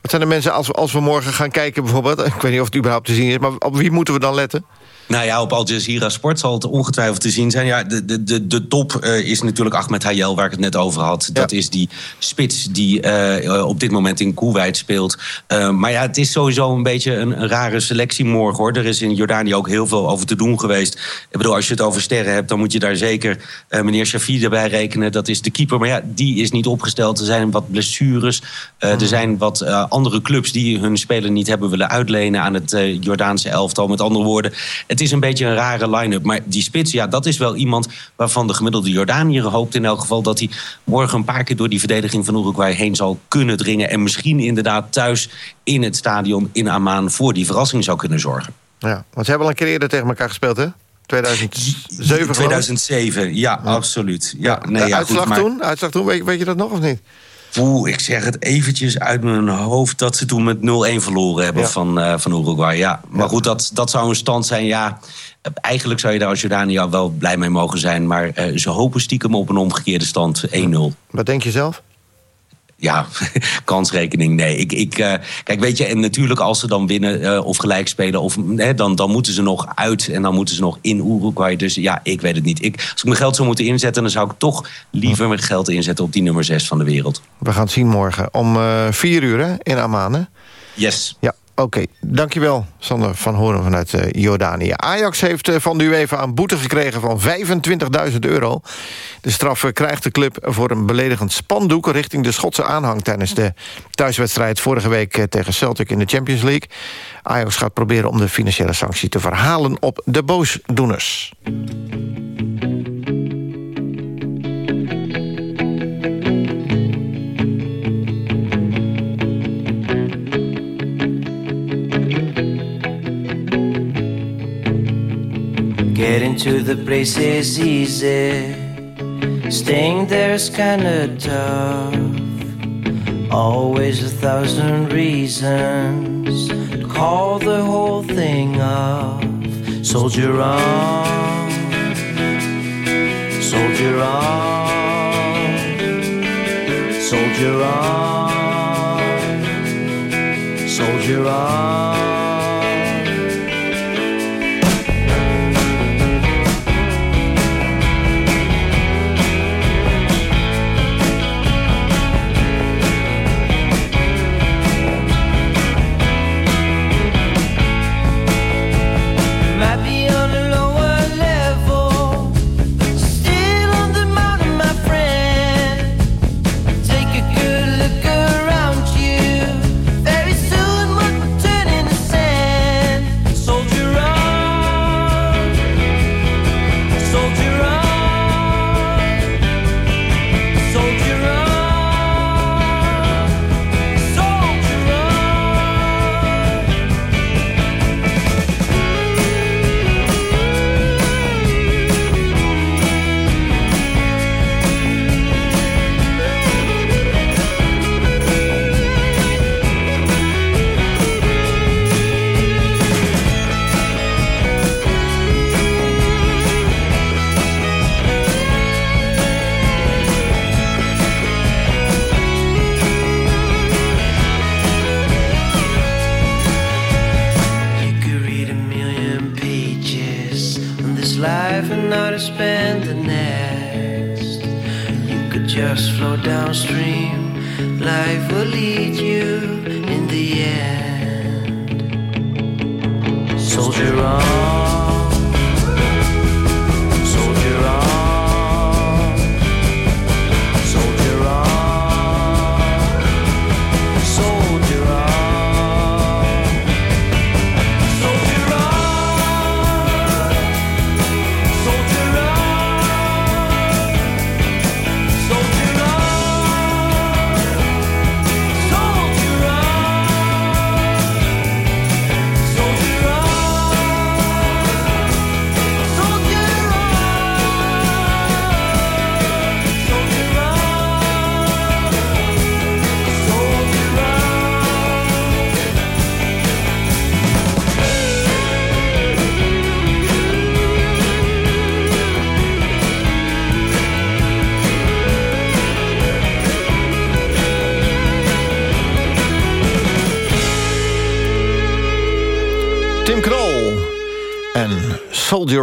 wat zijn de mensen als, als we morgen gaan kijken bijvoorbeeld? Ik weet niet of het überhaupt te zien is, maar op wie moeten we dan letten? Nou ja, op Al Jazeera Sport zal het ongetwijfeld te zien zijn. Ja, de, de, de, de top eh, is natuurlijk Ahmed Hayel, waar ik het net over had. Dat is die spits die eh, op dit moment in Kuwait speelt. Eh, maar ja, het is sowieso een beetje een, een rare selectie morgen, hoor. Er is in Jordanië ook heel veel over te doen geweest. Ik bedoel, als je het over sterren hebt, dan moet je daar zeker meneer Shafi erbij rekenen. Dat is de keeper. Maar ja, die is niet opgesteld. Er zijn wat blessures. Er zijn wat andere clubs die hun speler niet hebben willen uitlenen aan het Jordaanse elftal. Met andere woorden, het is een beetje een rare line-up. Maar die spits, ja, dat is wel iemand waarvan de gemiddelde Jordaniër hoopt in elk geval dat hij morgen een paar keer door die verdediging van Uruguay heen zal kunnen dringen. En misschien inderdaad thuis in het stadion in Amman voor die verrassing zou kunnen zorgen. Ja, want ze hebben al een keer eerder tegen elkaar gespeeld, hè? 2007? 2007, ja, absoluut. Ja, nee, ja, uitslag goed, maar... toen? Uitslag toen, weet, weet je dat nog of niet? Oeh, ik zeg het eventjes uit mijn hoofd dat ze toen met 0-1 verloren hebben Ja. van, eh, van Uruguay. Ja. Maar goed, dat, dat zou een stand zijn. Ja, eigenlijk zou je daar als Jordanië wel blij mee mogen zijn. Maar eh, ze hopen stiekem op een omgekeerde stand 1-0. Wat denk je zelf? Ja, kansrekening, nee. Ik, ik, eh, kijk, weet je, en natuurlijk als ze dan winnen eh, of gelijk spelen... Of, hè, dan, dan moeten ze nog uit en dan moeten ze nog in Uruguay. Dus ja, ik weet het niet. Ik, als ik mijn geld zou moeten inzetten... dan zou ik toch liever mijn geld inzetten op die nummer 6 van de wereld. We gaan het zien morgen om eh 4 uur hè, in Amman, hè? Yes. Ja, oké. Dankjewel, Sander van Hoorn vanuit eh, Jordanië. Ajax heeft eh, van de UEFA een boete gekregen van 25.000 euro. De straf eh, krijgt de club voor een beledigend spandoek... richting de Schotse aanhang tijdens de thuiswedstrijd... vorige week tegen Celtic in de Champions League. Ajax gaat proberen om de financiële sanctie te verhalen op de boosdoeners. Getting to the place is easy. Staying there's kinda tough. Always a thousand reasons to call the whole thing off. Soldier on, soldier on, soldier on, soldier on.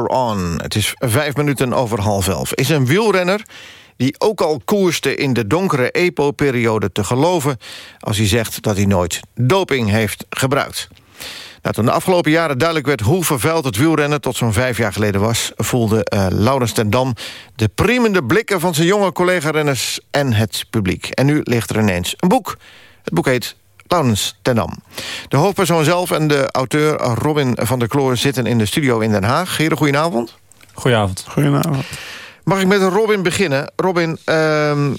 On. Het is vijf minuten over half elf. Is een wielrenner die ook al koerste in de donkere EPO-periode te geloven... als hij zegt dat hij nooit doping heeft gebruikt. Nou, toen de afgelopen jaren duidelijk werd hoe vervuild het wielrennen... tot zo'n vijf jaar geleden was, voelde eh Laurens ten Dam... de priemende blikken van zijn jonge collega-renners en het publiek. En nu ligt er ineens een boek. Het boek heet Laurens ten Dam. De hoofdpersoon zelf en de auteur Robin van der Kloor... zitten in de studio in Den Haag. Heren, goedenavond. Goedenavond. Goedenavond. Mag ik met Robin beginnen? Robin, ehm,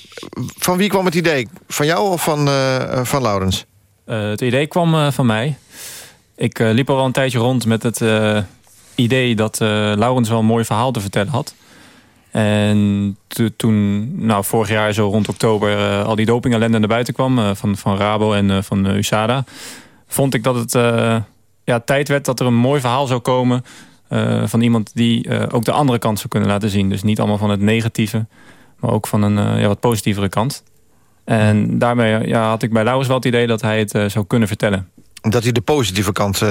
van wie kwam het idee? Van jou of van, eh, van Laurens? Eh, het idee kwam eh, van mij. Ik eh, liep al wel een tijdje rond met het eh, idee dat eh, Laurens wel een mooi verhaal te vertellen had. En to- toen, nou, vorig jaar zo rond oktober, eh, al die doping ellende naar buiten kwam eh, van, van Rabo en eh, van USADA, vond ik dat het ja, tijd werd dat er een mooi verhaal zou komen van iemand die ook de andere kant zou kunnen laten zien. Dus niet allemaal van het negatieve, maar ook van een ja, wat positievere kant. En daarmee ja, had ik bij Laurens wel het idee dat hij het zou kunnen vertellen. Dat hij de positieve kant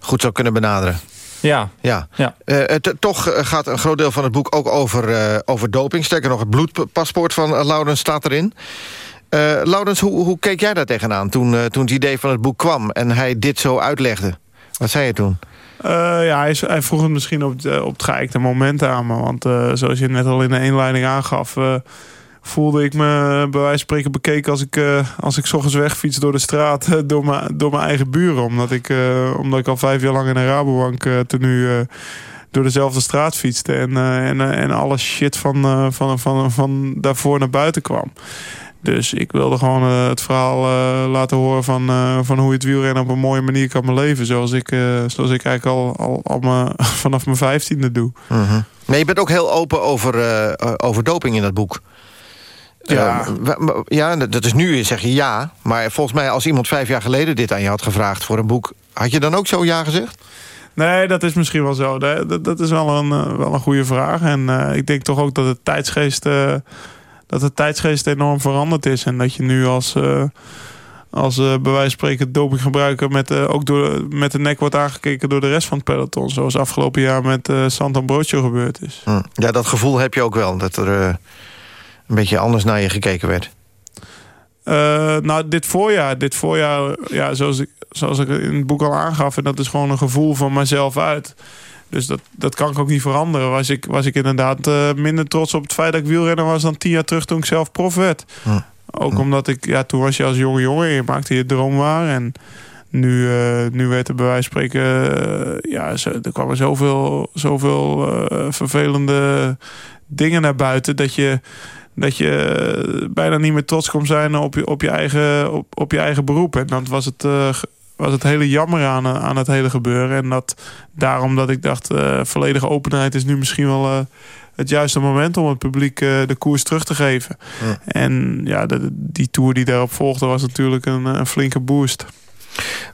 goed zou kunnen benaderen. Ja. Ja. ja. Eh, het, toch eh, gaat een groot deel van het boek ook over, eh, over doping. Sterker nog, het bloedpaspoort van eh, Laurens staat erin. Eh Laurens, hoe, hoe keek jij daar tegenaan toen, eh, toen het idee van het boek kwam... en hij dit zo uitlegde? Wat zei je toen? Eh, ja, hij, hij vroeg het misschien op, het, op het geëikte moment aan me. Want eh, zoals je net al in de inleiding aangaf... eh, voelde ik me bij wijze van spreken bekeken als ik, eh, als ik 's ochtends wegfiets door de straat... eh, door, mijn, door mijn eigen buren. Omdat ik, eh, omdat ik al vijf jaar lang in een Rabobank uh, tenue... eh, door dezelfde straat fietste. En, eh, en, eh, en alle shit van, eh, van, van, van daarvoor naar buiten kwam. Dus ik wilde gewoon eh, het verhaal eh, laten horen van, eh, van hoe je het wielrennen op een mooie manier kan beleven. Zoals ik, eh, zoals ik eigenlijk al, al, al vanaf mijn vijftiende doe. Mhm. Maar je bent ook heel open over, eh, over doping in dat boek. Ja. Eh, wa- ja, dat is nu zeg je ja. Maar volgens mij als iemand vijf jaar geleden dit aan je had gevraagd voor een boek... had je dan ook zo ja gezegd? Nee, dat is misschien wel zo. Dat, is wel een, eh, wel een goede vraag. En eh, ik denk toch ook dat het tijdsgeest, eh, dat het tijdsgeest enorm veranderd is. En dat je nu als, als eh, bij wijze van spreken dopinggebruiker met, ook door, met de nek wordt aangekeken door de rest van het peloton. Zoals afgelopen jaar met Santan Broodje gebeurd is. Hm. Ja, dat gevoel heb je ook wel. Dat er een beetje anders naar je gekeken werd. Eh, nou, dit voorjaar, dit voorjaar ja, zoals, ik, zoals ik in het boek al aangaf... en dat is gewoon een gevoel van mezelf uit. Dus dat, dat kan ik ook niet veranderen. Was ik, was ik inderdaad eh, minder trots op het feit dat ik wielrenner was... dan tien jaar terug toen ik zelf prof werd. Ook omdat ik, ja, toen was je als jonge jongen... en je maakte je droom waar. En nu, eh, nu werd er bij wijze van spreken... ja, er kwamen zoveel, zoveel vervelende dingen naar buiten... dat je dat je eh, bijna niet meer trots kon zijn op je, op je, eigen, op, op je eigen beroep. En dat was het, ge- was het hele jammer aan, eh, aan het hele gebeuren. En dat daarom dat ik dacht, volledige openheid is nu misschien wel het juiste moment om het publiek de koers terug te geven. En ja, de- die tour die daarop volgde was natuurlijk een, een flinke boost.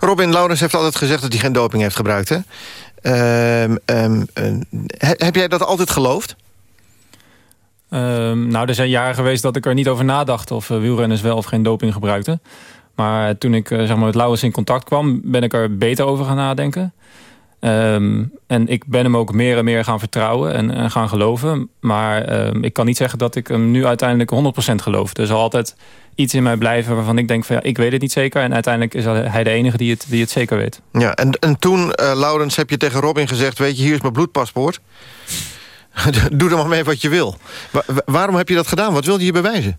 Robin Laurens heeft altijd gezegd dat hij geen doping heeft gebruikt. Hè? Ehm, ehm, eh, he- heb jij dat altijd geloofd? Ehm, nou, er zijn jaren geweest dat ik er niet over nadacht of eh, wielrenners wel of geen doping gebruikten. Maar toen ik eh, zeg maar met Laurens in contact kwam, ben ik er beter over gaan nadenken. Ehm, en ik ben hem ook meer en meer gaan vertrouwen en, gaan geloven. Maar ehm, ik kan niet zeggen dat ik hem nu uiteindelijk 100% geloof. Er zal altijd iets in mij blijven waarvan ik denk van ja, ik weet het niet zeker. En uiteindelijk is hij de enige die het, die het zeker weet. Ja, en, en toen, eh, Laurens, heb je tegen Robin gezegd... weet je, hier is mijn bloedpaspoort. Doe er maar mee wat je wil. Wa- wa- waarom heb je dat gedaan? Wat wilde je bewijzen?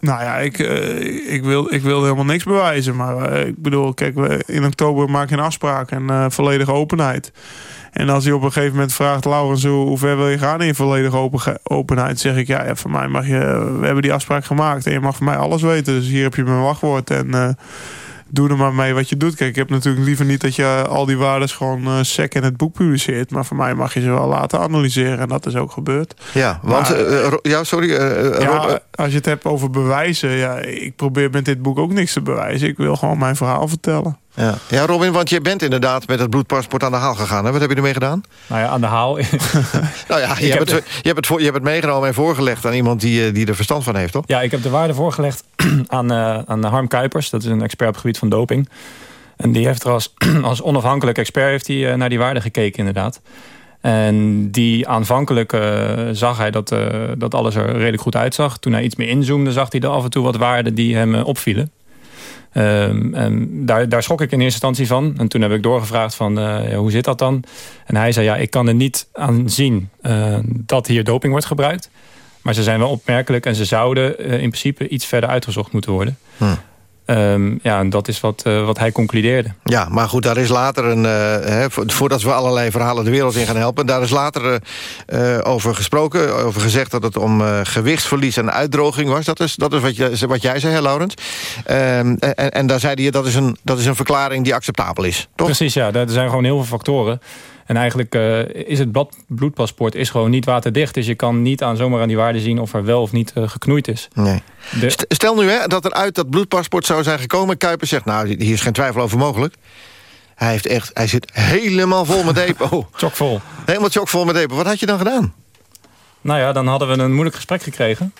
Nou ja, ik, eh, ik, wil, ik wil helemaal niks bewijzen. Maar eh, ik bedoel, kijk, in oktober maak je een afspraak en eh, volledige openheid. En als hij op een gegeven moment vraagt, Laurens, hoe, ver wil je gaan in volledige open, openheid? Zeg ik, ja, ja, voor mij mag je, we hebben die afspraak gemaakt en je mag van mij alles weten. Dus hier heb je mijn wachtwoord en doe er maar mee wat je doet. Kijk, ik heb natuurlijk liever niet dat je al die waardes gewoon eh sec in het boek publiceert. Maar voor mij mag je ze wel laten analyseren en dat is ook gebeurd. Ja, want... Maar- eh, ja, sorry. eh, Ja, Rob, eh, als je het hebt over bewijzen, ja, ik probeer met dit boek ook niks te bewijzen. Ik wil gewoon mijn verhaal vertellen. ja. ja, Robin, want je bent inderdaad met het bloedpaspoort aan de haal gegaan. Hè? Wat heb je ermee gedaan? Nou ja, aan de haal. Nou ja, je hebt, heb het, je, hebt het voor, je hebt het meegenomen en voorgelegd aan iemand die, eh, die er verstand van heeft, toch? Ja, ik heb de waarde voorgelegd aan, eh, aan Harm Kuipers. Dat is een expert op het gebied van doping. En die heeft er als, als onafhankelijk expert heeft hij, eh, naar die waarde gekeken inderdaad. En die aanvankelijk eh, zag hij dat, eh, dat alles er redelijk goed uitzag. Toen hij iets meer inzoomde, zag hij er af en toe wat waarden die hem eh, opvielen. Ehm, daar, daar schrok ik in eerste instantie van. En toen heb ik doorgevraagd van, hoe zit dat dan? En hij zei, ja, ik kan er niet aan zien dat hier doping wordt gebruikt. Maar ze zijn wel opmerkelijk en ze zouden in principe iets verder uitgezocht moeten worden. Hm. Ehm, ja, en dat is wat, eh, wat hij concludeerde. Ja, maar goed, daar is later een... eh, voordat we allerlei verhalen de wereld in gaan helpen... daar is later eh, over gesproken, over gezegd... dat het om gewichtsverlies en uitdroging was. Dat is, dat is wat, je, wat jij zei, hè, Laurens. Ehm, en, en daar zei hij, dat is, een, dat is een verklaring die acceptabel is. Toch? Precies, ja. Er zijn gewoon heel veel factoren. En eigenlijk eh, is het blad, bloedpaspoort is gewoon niet waterdicht. Dus je kan niet aan, zomaar aan die waarde zien of er wel of niet eh, geknoeid is. Nee. De- Stel nu hè, dat er uit dat bloedpaspoort zou zijn gekomen. Kuipers zegt, nou, hier is geen twijfel over mogelijk. Hij, heeft echt, hij zit helemaal vol met EPO. Chockvol. Helemaal chockvol met EPO. Wat had je dan gedaan? Nou ja, dan hadden we een moeilijk gesprek gekregen.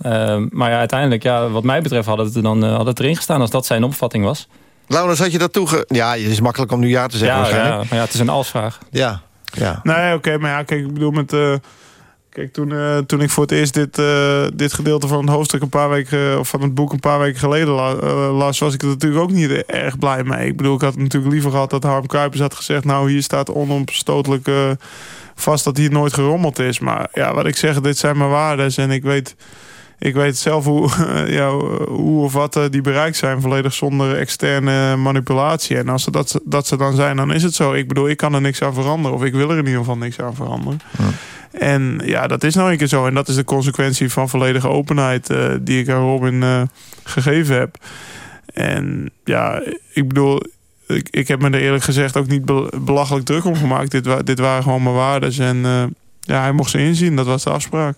Ehm, maar ja, uiteindelijk, ja, wat mij betreft, had het, er dan, eh, had het erin gestaan als dat zijn opvatting was. Laurens, had je dat toege... Ja, het is makkelijk om nu ja te zeggen Ja, ja, waarschijnlijk. maar ja, het is een alsvraag. Ja, ja. Nee, oké, maar ja, kijk, ik bedoel met... eh, kijk, toen, eh, toen ik voor het eerst dit, eh, dit gedeelte van het hoofdstuk een paar weken... of van het boek een paar weken geleden la- las... was ik er natuurlijk ook niet erg blij mee. Ik bedoel, ik had natuurlijk liever gehad dat Harm Kuipers had gezegd... nou, hier staat onomstotelijk eh, vast dat hier nooit gerommeld is. Maar ja, wat ik zeg, dit zijn mijn waarden en ik weet... Ik weet zelf hoe, ja, hoe of wat eh, die bereikt zijn, volledig zonder externe manipulatie. En als ze dat, ze- dat ze dan zijn, dan is het zo. Ik bedoel, ik kan er niks aan veranderen. Of ik wil er in ieder geval niks aan veranderen. En ja, dat is nou een keer zo. En dat is de consequentie van volledige openheid eh, die ik aan Robin eh, gegeven heb. En ja, ik bedoel, ik, ik heb me er eerlijk gezegd ook niet be- belachelijk druk om gemaakt. Dit, wa dit waren gewoon mijn waardes. En ja, hij mocht ze inzien. Dat was de afspraak.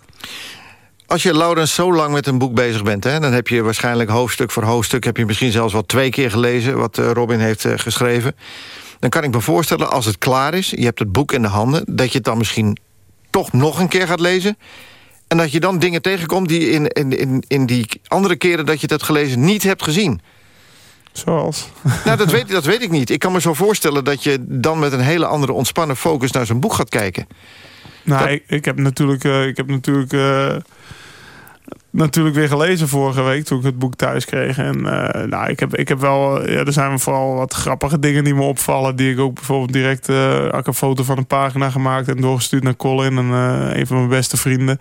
Als je, Laurens, zo lang met een boek bezig bent... Hè, dan heb je waarschijnlijk hoofdstuk voor hoofdstuk... heb je misschien zelfs wel twee keer gelezen... wat eh, Robin heeft eh, geschreven. Dan kan ik me voorstellen, als het klaar is... je hebt het boek in de handen... dat je het dan misschien toch nog een keer gaat lezen... en dat je dan dingen tegenkomt... die in, in, in, in die andere keren dat je het hebt gelezen niet hebt gezien. Zoals? Nou, dat weet, dat weet ik niet. Ik kan me zo voorstellen dat je dan met een hele andere ontspannen focus... naar zo'n boek gaat kijken. Nou, ik, ik heb natuurlijk, eh, ik heb natuurlijk, natuurlijk weer gelezen vorige week toen ik het boek thuis kreeg. En eh, nou, ik heb, ik heb wel, ja, er zijn vooral wat grappige dingen die me opvallen. Die ik ook bijvoorbeeld direct, heb een foto van een pagina gemaakt en doorgestuurd naar Colin, en, eh, een van mijn beste vrienden.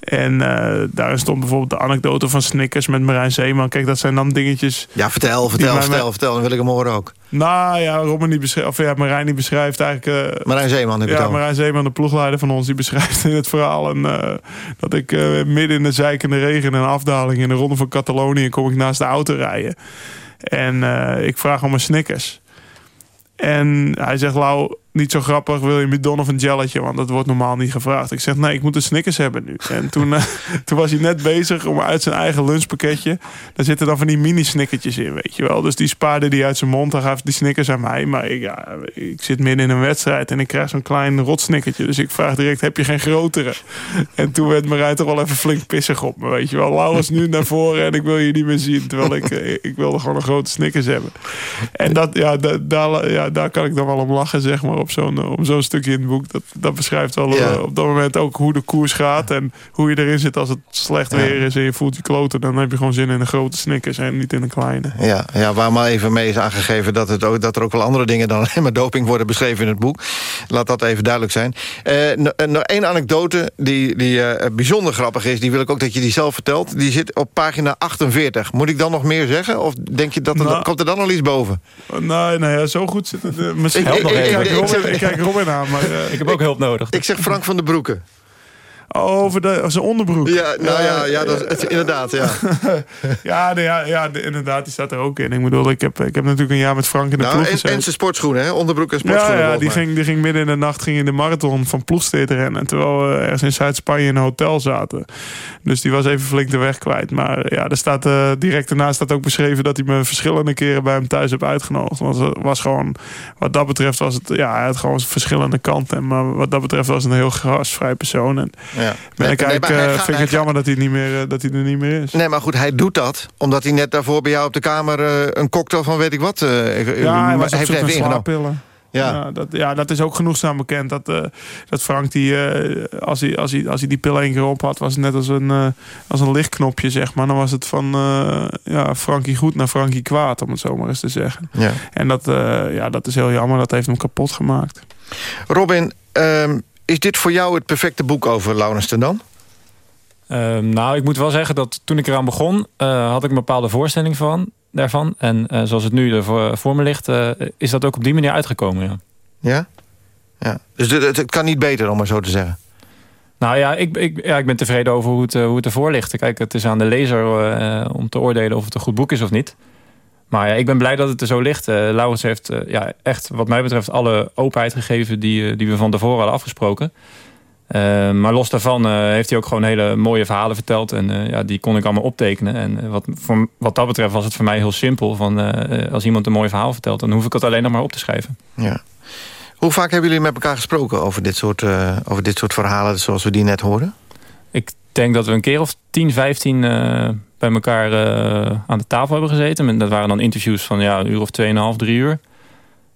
En eh daarin stond bijvoorbeeld de anekdote van Snickers met Marijn Zeeman. Kijk, dat zijn dan dingetjes... Ja, vertel, vertel, vertel, vertel. Dan wil ik hem horen ook. Nou ja, Robin die beschrijft, of ja, Marijn die beschrijft eigenlijk... eh, Marijn Zeeman heb je Ja, over. Marijn Zeeman, de ploegleider van ons, die beschrijft in het verhaal... En, eh, dat ik midden in de zeikende regen en afdaling in de ronde van Catalonië... kom ik naast de auto rijden. En ik vraag om een Snickers. En hij zegt, Lau, niet zo grappig, wil je een bidon of een jelletje? Want dat wordt normaal niet gevraagd. Ik zeg, nee, ik moet een Snickers hebben nu. En toen, eh, toen was hij net bezig om uit zijn eigen lunchpakketje... daar zitten dan van die mini-snickertjes in, weet je wel. Dus die spaarde die uit zijn mond, dan gaf die Snickers aan mij. Maar ik, ja, ik zit midden in een wedstrijd en ik krijg zo'n klein rotsnickertje. Dus ik vraag direct, heb je geen grotere? En toen werd Marijn toch wel even flink pissig op me, weet je wel. Lau is nu naar voren en ik wil je niet meer zien. Terwijl ik, eh, ik wilde gewoon een grote Snickers hebben. En dat, ja, da- daar, ja, daar kan ik dan wel om lachen, zeg maar, op zo'n op zo'n stukje in het boek. Dat, dat beschrijft wel Ja. eh, op dat moment ook hoe de koers gaat en hoe je erin zit als het slecht weer is en je voelt je kloten. Dan heb je gewoon zin in een grote Snickers en niet in een kleine. Ja, ja, waar maar even mee is aangegeven dat, het ook, dat er ook wel andere dingen dan alleen maar doping worden beschreven in het boek. Laat dat even duidelijk zijn. Eh, eh, nog één anekdote die, die eh, bijzonder grappig is, die wil ik ook dat je die zelf vertelt. Die zit op pagina 48. Moet ik dan nog meer zeggen? Of denk je dat er, Nou. komt er dan al iets boven? Nee, nee, ja, zo goed zit het. eh, misschien ik- ik Robin, ik kijk Robin aan, maar... eh, Ik heb ook hulp nodig. Ik zeg Frank van den Broeke. Over de, zijn onderbroek. Ja, nou ja, ja dat, het- inderdaad, ja. ja, nee, ja, ja de- inderdaad, die staat er ook in. Ik bedoel, ik heb, ik heb natuurlijk een jaar met Frank in de Nou, ploeg en, gezeten. en zijn sportschoenen, hè? Onderbroek en Ja, sportschoenen. ja die, volgens mij. ging, die ging midden in de nacht ging in de marathon van ploegsteed rennen. Terwijl we ergens in Zuid-Spanje in een hotel zaten. Dus die was even flink de weg kwijt. Maar ja, er staat, eh, direct daarna staat ook beschreven dat hij me verschillende keren bij hem thuis heeft uitgenodigd. Want het was gewoon, wat dat betreft was het, ja, hij had gewoon verschillende kanten. Maar wat dat betreft was het een heel gastvrij persoon. En Ja. Ben Nee, ik eigenlijk, eh, gaat- vind ik hij het jammer dat hij, niet meer, eh, dat hij er niet meer is. Nee, maar goed, hij doet dat omdat hij net daarvoor bij jou op de kamer eh, een cocktail van weet ik wat Ja, hij was op heeft naar ingenomen. slaappillen. Ja. dat, ja, dat is ook genoegzaam bekend. Dat, dat Frank, die, als, hij, als, hij, als hij die pil één keer op had... was het net als een, als een lichtknopje, zeg maar. Dan was het van ja, Frankie goed naar Frankie kwaad, om het zo maar eens te zeggen. Ja. En dat, ja, dat is heel jammer. Dat heeft hem kapot gemaakt. Robin, ehm, is dit voor jou het perfecte boek over Laurens ten Dam? Ehm, nou, ik moet wel zeggen dat toen ik eraan begon, eh, had ik een bepaalde voorstelling van, daarvan. En eh, zoals het nu er voor, voor me ligt, eh, is dat ook op die manier uitgekomen. Ja. Ja? ja. Dus het, het- kan niet beter, om maar zo te zeggen. Nou ja ik, ik, ja, ik ben tevreden over hoe het, hoe het ervoor ligt. Kijk, het is aan de lezer om te oordelen of het een goed boek is of niet. Maar ja, ik ben blij dat het er zo ligt. Eh Laurens heeft eh, ja, echt, wat mij betreft, alle openheid gegeven die, eh, die we van tevoren hadden afgesproken. Maar los daarvan heeft hij ook gewoon hele mooie verhalen verteld. En ja, die kon ik allemaal optekenen. En wat, voor, wat dat betreft was het voor mij heel simpel. Van, als iemand een mooi verhaal vertelt, dan hoef ik het alleen nog maar op te schrijven. Ja. Hoe vaak hebben jullie met elkaar gesproken over dit soort, over dit soort verhalen... zoals we die net hoorden? Ik denk dat we een keer of 10, 15 eh, bij elkaar eh, aan de tafel hebben gezeten. En Dat waren dan interviews van ja, een uur of 2,5, 3 uur.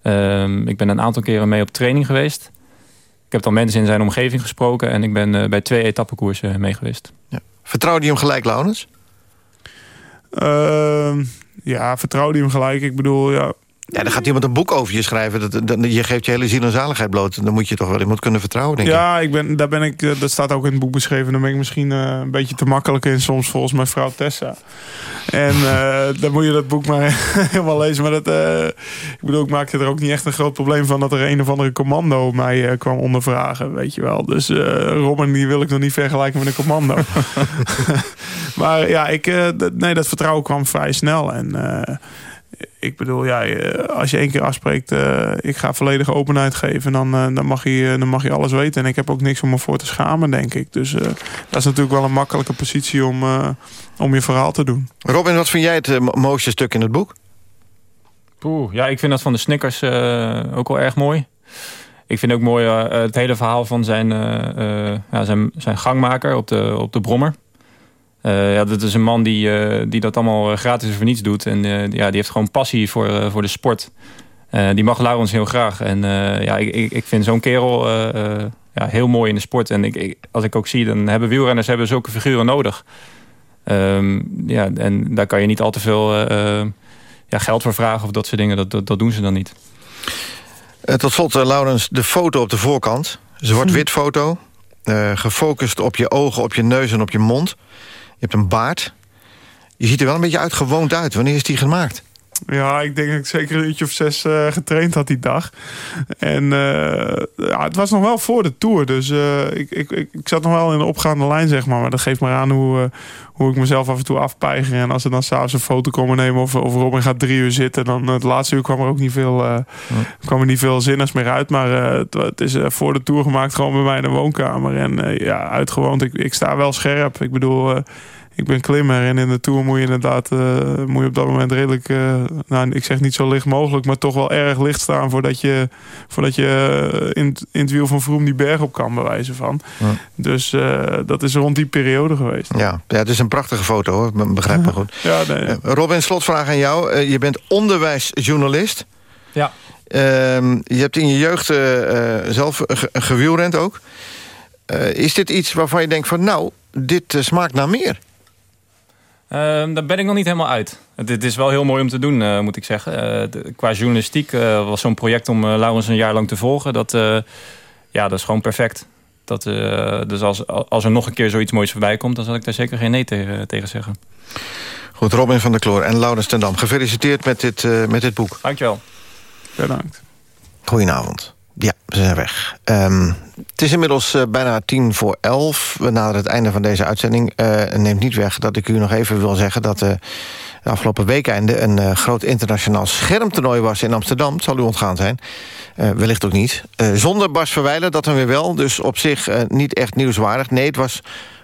Ehm, ik ben een aantal keren mee op training geweest. Ik heb dan mensen in zijn omgeving gesproken. En ik ben eh, bij twee etappekoersen mee geweest. Vertrouwde je hem gelijk, Laurens? Ehm, ja, vertrouwde hij hem gelijk. Ik bedoel, ja, Ja, dan gaat iemand een boek over je schrijven. Dat, dat- je geeft je hele ziel en zaligheid bloot. Dan moet je toch wel iemand kunnen vertrouwen, denk ik. Ja, ik ben, daar ben ik, eh, dat staat ook in het boek beschreven. Daar ben ik misschien eh, een beetje te makkelijk in soms volgens mijn vrouw Tessa. En eh, dan moet je dat boek maar helemaal lezen. Maar dat, ik bedoel, ik maakte er ook niet echt een groot probleem van... dat er een of andere commando mij kwam ondervragen, weet je wel. Dus Robin, die wil ik nog niet vergelijken met een commando. maar ja, ik, nee, dat vertrouwen kwam vrij snel. En ik bedoel, ja, eh, als je één keer afspreekt... eh, ik ga volledige openheid geven, dan, eh, dan, mag je, dan mag je alles weten. En ik heb ook niks om me voor te schamen, denk ik. Dus eh, dat is natuurlijk wel een makkelijke positie om, eh, om je verhaal te doen. Robin, wat vind jij het mo- mooiste stuk in het boek? Poeh, ja, ik vind dat van de Snickers eh, ook wel erg mooi. Ik vind ook mooi eh, het hele verhaal van zijn, eh, eh, ja, zijn, zijn gangmaker op de, op de Brommer. Eh, ja, dat is een man die, eh, die dat allemaal eh, gratis voor niets doet. En ja, die heeft gewoon passie voor, voor de sport. Die mag Laurens heel graag. En ja, ik, ik, vind zo'n kerel ja, heel mooi in de sport. En ik, als ik ook zie, dan hebben wielrenners hebben zulke figuren nodig. Ehm, ja, en daar kan je niet al te veel ja, geld voor vragen of dat soort dingen. Dat, dat, dat doen ze dan niet. Tot slot, Laurens, de foto op de voorkant. Zwart-wit foto. Gefocust op je ogen, op je neus en op je mond. Je hebt een baard. Je ziet er wel een beetje uitgewoond uit. Wanneer is die gemaakt? Ja, ik denk dat ik zeker een uurtje of zes eh, getraind had die dag. En eh, ja, het was nog wel voor de Tour. Dus eh, ik, ik, ik, zat nog wel in de opgaande lijn, zeg maar. Maar dat geeft maar aan hoe, hoe ik mezelf af en toe afpeiger. En als er dan s'avonds een foto komen nemen of, of Robin gaat drie uur zitten... dan het laatste uur kwam er ook niet veel, eh, kwam er niet veel zinnigs meer uit. Maar het, het is voor de Tour gemaakt gewoon bij mij in de woonkamer. En ja, uitgewoond. Ik, ik sta wel scherp. Ik bedoel... ik ben klimmer en in de Tour moet je inderdaad eh, moet je op dat moment redelijk, eh, nou, ik zeg niet zo licht mogelijk, maar toch wel erg licht staan voordat je, voordat je eh, in, het- in het wiel van Vroom die berg op kan, bij wijze van. Dus eh, dat is rond die periode geweest. Ja, ja, het is een prachtige foto, hoor. Be- Begrijp me goed. Ja, nee. Robin, slotvraag aan jou. Je bent onderwijsjournalist. Ja. Ehm, je hebt in je jeugd zelf ge- gewielrend ook. Eh, is dit iets waarvan je denkt van... nou, dit smaakt naar meer? Ehm, daar ben ik nog niet helemaal uit. Het, het is wel heel mooi om te doen, eh, moet ik zeggen. Eh, de- qua journalistiek eh, was zo'n project om eh, Laurens een jaar lang te volgen. Dat, eh, ja, dat is gewoon perfect. Dat, eh, dus als, als er nog een keer zoiets moois voorbij komt... dan zal ik daar zeker geen nee tegen, tegen zeggen. Goed, Robin van der Kloor en Laurens ten Dam. Gefeliciteerd met dit, eh, met dit boek. Dankjewel. Bedankt. Goedenavond. Ja, ze zijn weg. Ehm, het is inmiddels eh, bijna tien voor elf. We naderen het einde van deze uitzending. Eh neemt niet weg dat ik u nog even wil zeggen... dat eh, de afgelopen weekende een groot internationaal schermtoernooi was in Amsterdam. Het zal u ontgaan zijn. Wellicht ook niet. Zonder Bas Verwijlen, dat dan weer wel. Dus op zich niet echt nieuwswaardig. Nee, het was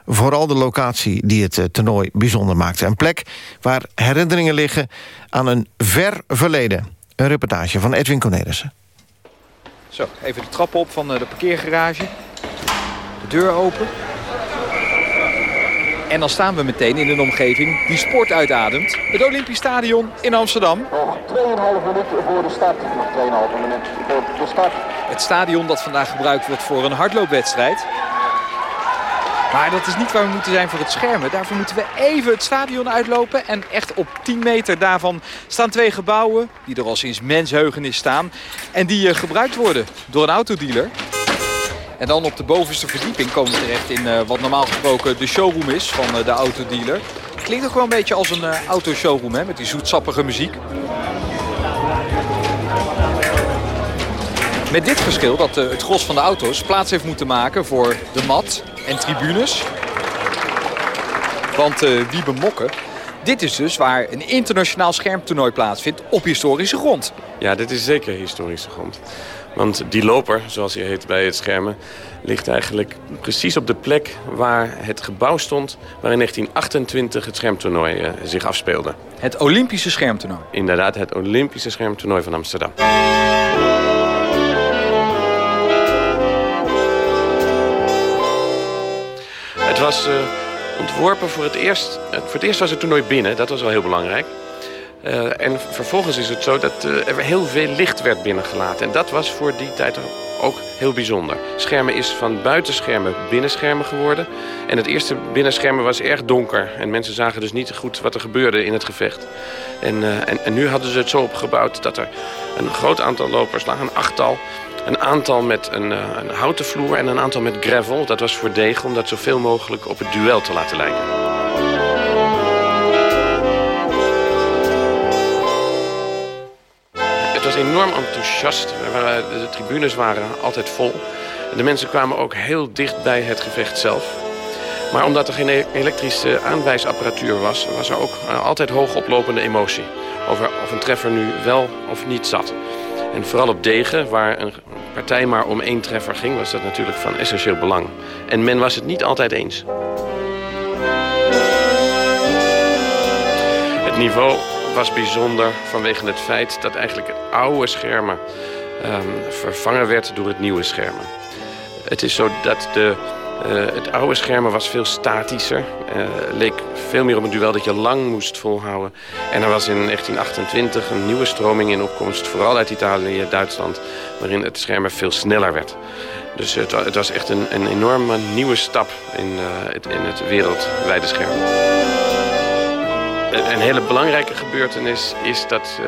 vooral de locatie die het toernooi bijzonder maakte. Een plek waar herinneringen liggen aan een ver verleden. Een reportage van Edwin Cornelissen. Zo, even de trap op van eh, de parkeergarage. De deur open. En dan staan we meteen in een omgeving die sport uitademt. Het Olympisch Stadion in Amsterdam. 2,5 minuten voor de start. Nog 2,5 minuten voor de start. Het stadion dat vandaag gebruikt wordt voor een hardloopwedstrijd. Maar dat is niet waar we moeten zijn voor het schermen. Daarvoor moeten we even het stadion uitlopen. En echt op 10 meter daarvan staan twee gebouwen... die er al sinds mensheugenis staan. En die eh, gebruikt worden door een autodealer. En dan op de bovenste verdieping komen we terecht in eh, wat normaal gesproken de showroom is van eh, de autodealer. Klinkt ook wel een beetje als een autoshowroom hè, met die zoetsappige muziek. Met dit verschil dat het gros van de auto's plaats heeft moeten maken voor de mat en tribunes. Want eh wie bemokken, dit is dus waar een internationaal schermtoernooi plaatsvindt op historische grond. Ja, dit is zeker historische grond. Want die loper, zoals hij heet bij het schermen, ligt eigenlijk precies op de plek waar het gebouw stond... waar in 1928 het schermtoernooi eh, zich afspeelde. Het Olympische schermtoernooi. Inderdaad, het Olympische schermtoernooi van Amsterdam. Was eh, ontworpen voor het eerst... eh, voor het eerst was het toernooi binnen, dat was wel heel belangrijk. Eh, en vervolgens is het zo dat er heel veel licht werd binnengelaten. En dat was voor die tijd ook heel bijzonder. Schermen is van buitenschermen binnenschermen geworden. En het eerste binnenschermen was erg donker. En mensen zagen dus niet goed wat er gebeurde in het gevecht. En, en, nu hadden ze het zo opgebouwd dat er een groot aantal lopers lagen, een achttal. Een aantal met een, eh, een houten vloer en een aantal met gravel. Dat was voor degen om dat zoveel mogelijk op het duel te laten lijken. Het was enorm enthousiast. De tribunes waren altijd vol. De mensen kwamen ook heel dicht bij het gevecht zelf. Maar omdat er geen e- elektrische aanwijsapparatuur was... was er ook eh, altijd hoogoplopende emotie. Over of een treffer nu wel of niet zat. En vooral op degen, waar een partij maar om één treffer ging... was dat natuurlijk van essentieel belang. En men was het niet altijd eens. Het niveau was bijzonder vanwege het feit dat eigenlijk het oude schermen ehm, vervangen werd door het nieuwe schermen. Het is zo dat de, eh, het oude schermen was veel statischer. eh, leek veel meer op een duel dat je lang moest volhouden. En er was in 1928 een nieuwe stroming in opkomst, vooral uit Italië en Duitsland, waarin het schermen veel sneller werd. Dus het, het was echt een, een enorme nieuwe stap in, eh, het, in het wereldwijde scherm. Een, hele belangrijke gebeurtenis is dat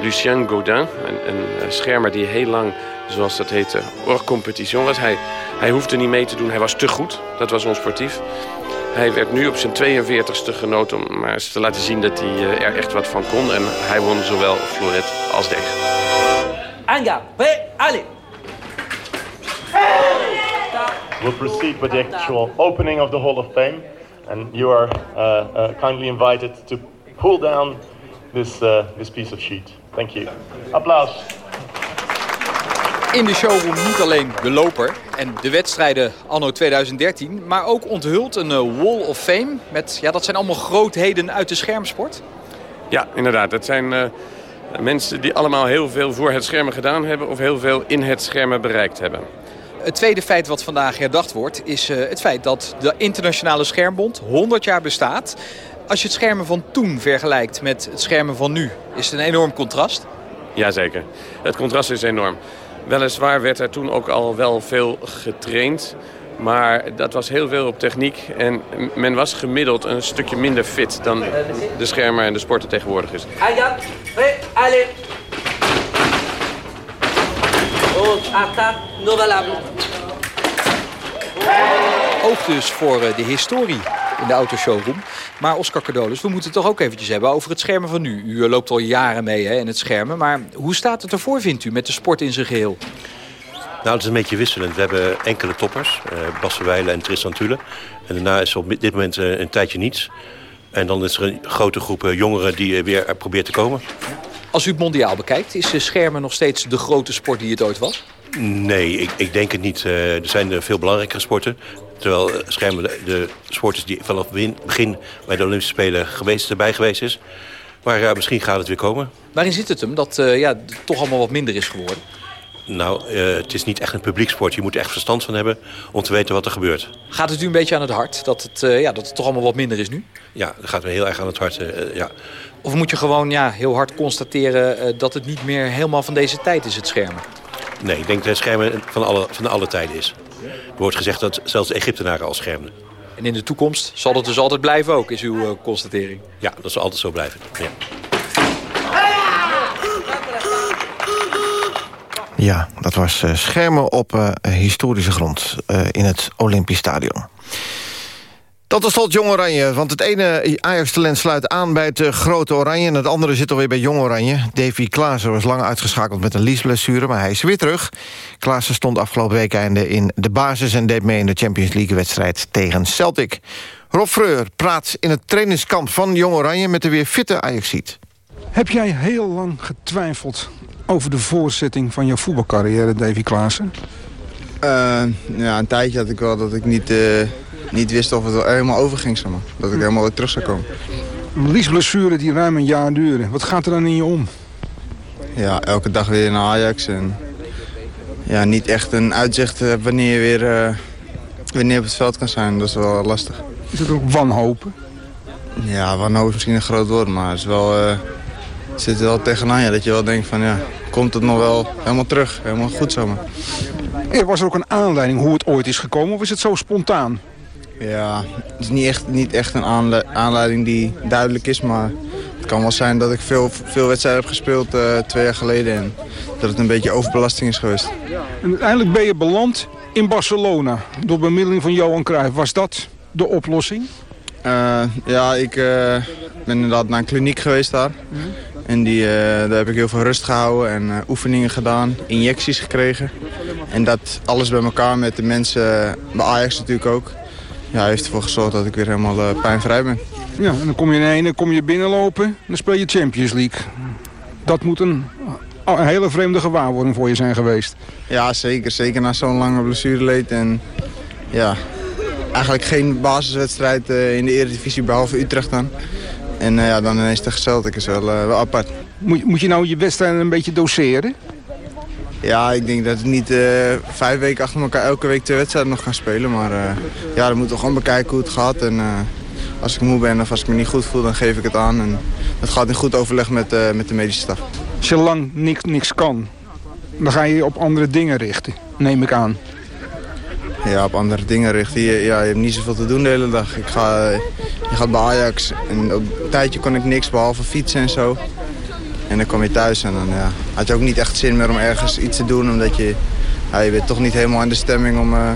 Lucien Godin, een, een schermer die heel lang, zoals dat heette, hors competition was. Hij, hij hoefde niet mee te doen, hij was te goed. Dat was onsportief. Hij werd nu op zijn 42ste genoten om maar eens te laten zien dat hij eh, er echt wat van kon. En hij won zowel floret als degen. Anga, prêt, allez We'll proceed with the actual opening of the Hall of Fame, and you are uh, uh, kindly invited to pull down this uh, this piece of sheet. Thank you. Applaus. In de showroom niet alleen de loper en de wedstrijden anno 2013... maar ook onthuld een eh, Wall of Fame. Met, ja, dat zijn allemaal grootheden uit de schermsport. Ja, inderdaad. Dat zijn eh, mensen die allemaal heel veel voor het schermen gedaan hebben... of heel veel in het schermen bereikt hebben. Het tweede feit wat vandaag herdacht wordt... is eh, het feit dat de Internationale Schermbond 100 jaar bestaat. Als je het schermen van toen vergelijkt met het schermen van nu... is het een enorm contrast. Jazeker. Het contrast is enorm. Weliswaar werd er toen ook al wel veel getraind. Maar dat was heel veel op techniek. En men was gemiddeld een stukje minder fit dan de schermer en de sporter tegenwoordig is. Oh. Oog dus voor eh, de historie in de autoshowroom. Maar Oscar Cardolis, we moeten het toch ook eventjes hebben over het schermen van nu. U eh, loopt al jaren mee hè, in het schermen. Maar hoe staat het ervoor, vindt u, met de sport in zijn geheel? Nou, het is een beetje wisselend. We hebben enkele toppers. eh Bas Verwijlen en Tristan Tule. En daarna is er op dit moment eh, een tijdje niets. En dan is er een grote groep eh, jongeren die weer probeert te komen. Als u het mondiaal bekijkt, is schermen nog steeds de grote sport die het ooit was? Nee, ik, ik denk het niet. Er zijn er veel belangrijkere sporten. Terwijl eh, schermen de, de sporters die vanaf het begin bij de Olympische Spelen geweest, erbij geweest is. Maar ja, misschien gaat het weer komen. Waarin zit het hem dat eh, ja, het toch allemaal wat minder is geworden? Nou, eh, het is niet echt een publieksport. Je moet er echt verstand van hebben om te weten wat er gebeurt. Gaat het u een beetje aan het hart dat het, eh, ja, dat het toch allemaal wat minder is nu? Ja, dat gaat me heel erg aan het hart. eh, ja. Of moet je gewoon ja, heel hard constateren eh, dat het niet meer helemaal van deze tijd is, het schermen? Nee, ik denk dat het schermen van alle, van alle tijden is. Er wordt gezegd dat zelfs de Egyptenaren al schermden. En in de toekomst zal dat dus altijd blijven ook, is uw eh, constatering? Ja, dat zal altijd zo blijven. Ja. Ja, dat was eh, schermen op eh, historische grond eh, in het Olympisch Stadion. Tot slot Jong Oranje, want het ene Ajax-talent sluit aan bij het eh, grote Oranje... en het andere zit alweer bij Jong Oranje. Davy Klaassen was lang uitgeschakeld met een liesblessure... maar hij is weer terug. Klaassen stond afgelopen weekende in de basis... en deed mee in de Champions League-wedstrijd tegen Celtic. Rob Freur praat in het trainingskamp van Jong Oranje... met de weer fitte Ajax-ziet. Heb jij heel lang getwijfeld over de voorzetting van jouw voetbalcarrière, Davy Klaassen? Eh, ja, een tijdje had ik wel dat ik niet, eh, niet wist of het helemaal over ging. Zeg maar. Dat ik helemaal weer terug zou komen. Liesblessure die ruim een jaar duurde. Wat gaat er dan in je om? Ja, elke dag weer naar Ajax. En ja, niet echt een uitzicht hebben wanneer je weer eh, wanneer op het veld kan zijn. Dat is wel lastig. Is het ook wanhopen? Ja, wanhoop is misschien een groot woord, maar het, is wel, eh, het zit er wel tegenaan. Ja, dat je wel denkt van ja, komt het nog wel helemaal terug? Helemaal goed zomaar. Er was er ook een aanleiding hoe het ooit is gekomen of is het zo spontaan? Ja, het is niet echt, niet echt een aanle- aanleiding die duidelijk is, maar het kan wel zijn dat ik veel, veel wedstrijden heb gespeeld eh, twee jaar geleden en dat het een beetje overbelasting is geweest. En uiteindelijk ben je beland in Barcelona door bemiddeling van Johan Cruijff. Was dat de oplossing? Eh, ja, ik eh, ben inderdaad naar een kliniek geweest daar. En die, daar heb ik heel veel rust gehouden en oefeningen gedaan, injecties gekregen. En dat alles bij elkaar met de mensen, bij Ajax natuurlijk ook, ja, heeft ervoor gezorgd dat ik weer helemaal eh, pijnvrij ben. Ja, en dan kom je in ene, kom je binnenlopen, dan speel je Champions League. Dat moet een, een hele vreemde gewaarwording voor je zijn geweest. Ja, zeker. Zeker na zo'n lange blessureleed. En ja, eigenlijk geen basiswedstrijd eh, in de Eredivisie behalve Utrecht dan. En eh, ja, dan ineens tegen Celtic is wel, wel apart. Moet, moet je nou je wedstrijden een beetje doseren? Ja, ik denk dat ik niet eh, vijf weken achter elkaar elke week twee wedstrijden nog gaan spelen. Maar eh, ja, dan moeten we gewoon bekijken hoe het gaat. En eh, als ik moe ben of als ik me niet goed voel, dan geef ik het aan. En dat gaat in goed overleg met, met de medische staf. Als je lang niks, niks kan, dan ga je je op andere dingen richten, neem ik aan. Ja, op andere dingen richten. Je, ja, je hebt niet zoveel te doen de hele dag. Ik ga, je gaat bij Ajax en op een tijdje kon ik niks behalve fietsen en zo. En dan kom je thuis en dan ja, had je ook niet echt zin meer om ergens iets te doen. Omdat je, ja, je bent toch niet helemaal in de stemming om, eh,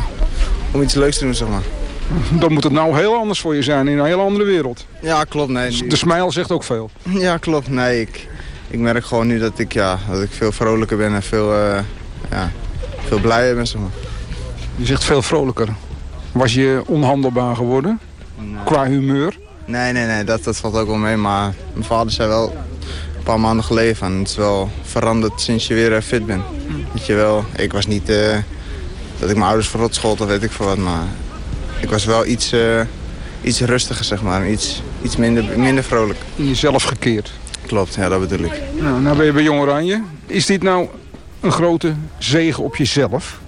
om iets leuks te doen, zeg maar. Dan moet het nou heel anders voor je zijn, in een hele andere wereld. Ja, klopt. Nee, De smile zegt ook veel. Ja, klopt. Nee, ik, ik merk gewoon nu dat ik, ja, dat ik veel vrolijker ben en veel, eh, ja, veel blijer ben, zeg maar. Je zegt veel vrolijker. Was je onhandelbaar geworden? Qua humeur? Nee, nee, nee, dat, dat valt ook wel mee. Maar mijn vader zei wel paar maanden geleden van... het is wel veranderd sinds je weer eh, fit bent. Weet je wel, ik was niet eh, dat ik mijn ouders verrot schold of weet ik veel wat. Maar ik was wel iets, eh, iets rustiger, zeg maar. en Iets, iets minder, minder vrolijk. In jezelf gekeerd. Klopt, ja, dat bedoel ik. Nou, nou ben je bij Jong Oranje. Is dit nou een grote zegen op jezelf?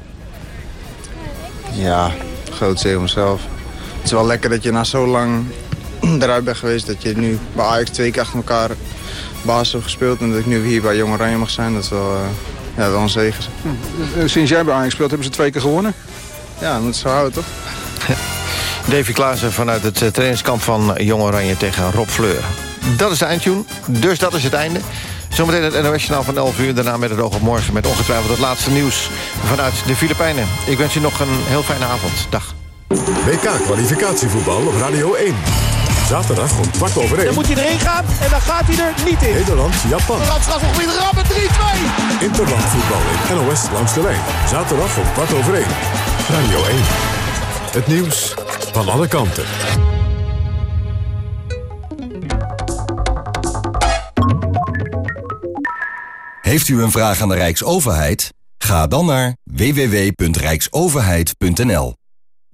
Ja, groot zee om mezelf. Het is wel lekker dat je na zo lang eruit bent geweest... dat je nu bij Ajax twee keer achter elkaar basis hebt gespeeld... en dat ik nu hier bij Jong Oranje mag zijn. Dat is wel, eh, ja, wel een zegen. Eh, Sinds jij bij Ajax speelt, hebben ze twee keer gewonnen. Ja, dat moet zo houden, toch? Davy Klaassen vanuit het eh, trainingskamp van Jong Oranje tegen Rob Fleur. Dat is de eindtune, dus dat is het einde. Zometeen het NOS-journaal van 11 uur. Daarna met het oog op morgen met ongetwijfeld het laatste nieuws vanuit de Filipijnen. Ik wens u nog een heel fijne avond. Dag. WK-kwalificatievoetbal op Radio 1. Zaterdag om kwart over één. Dan moet hij erin gaan en dan gaat hij er niet in. Nederland, Japan. Randstraat nog weer rammen, 3-2. Interlandvoetbal in NOS langs de lijn. Zaterdag om kwart over één. Radio 1. Het nieuws van alle kanten. Heeft u een vraag aan de Rijksoverheid? Ga dan naar www.rijksoverheid.nl.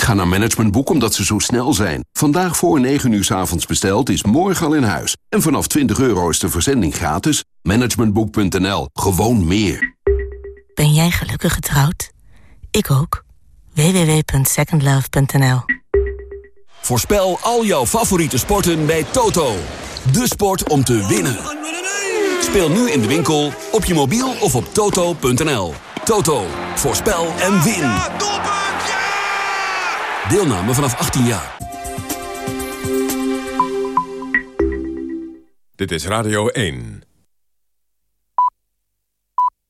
Ik ga naar Managementboek omdat ze zo snel zijn. Vandaag voor 9 uur 's avonds besteld is morgen al in huis. En vanaf 20 euro is de verzending gratis. Managementboek.nl. Gewoon meer. Ben jij gelukkig getrouwd? Ik ook. www.secondlove.nl Voorspel al jouw favoriete sporten bij Toto. De sport om te winnen. Speel nu in de winkel, op je mobiel of op toto.nl. Toto, voorspel en win. Deelname vanaf 18 jaar. Dit is Radio 1.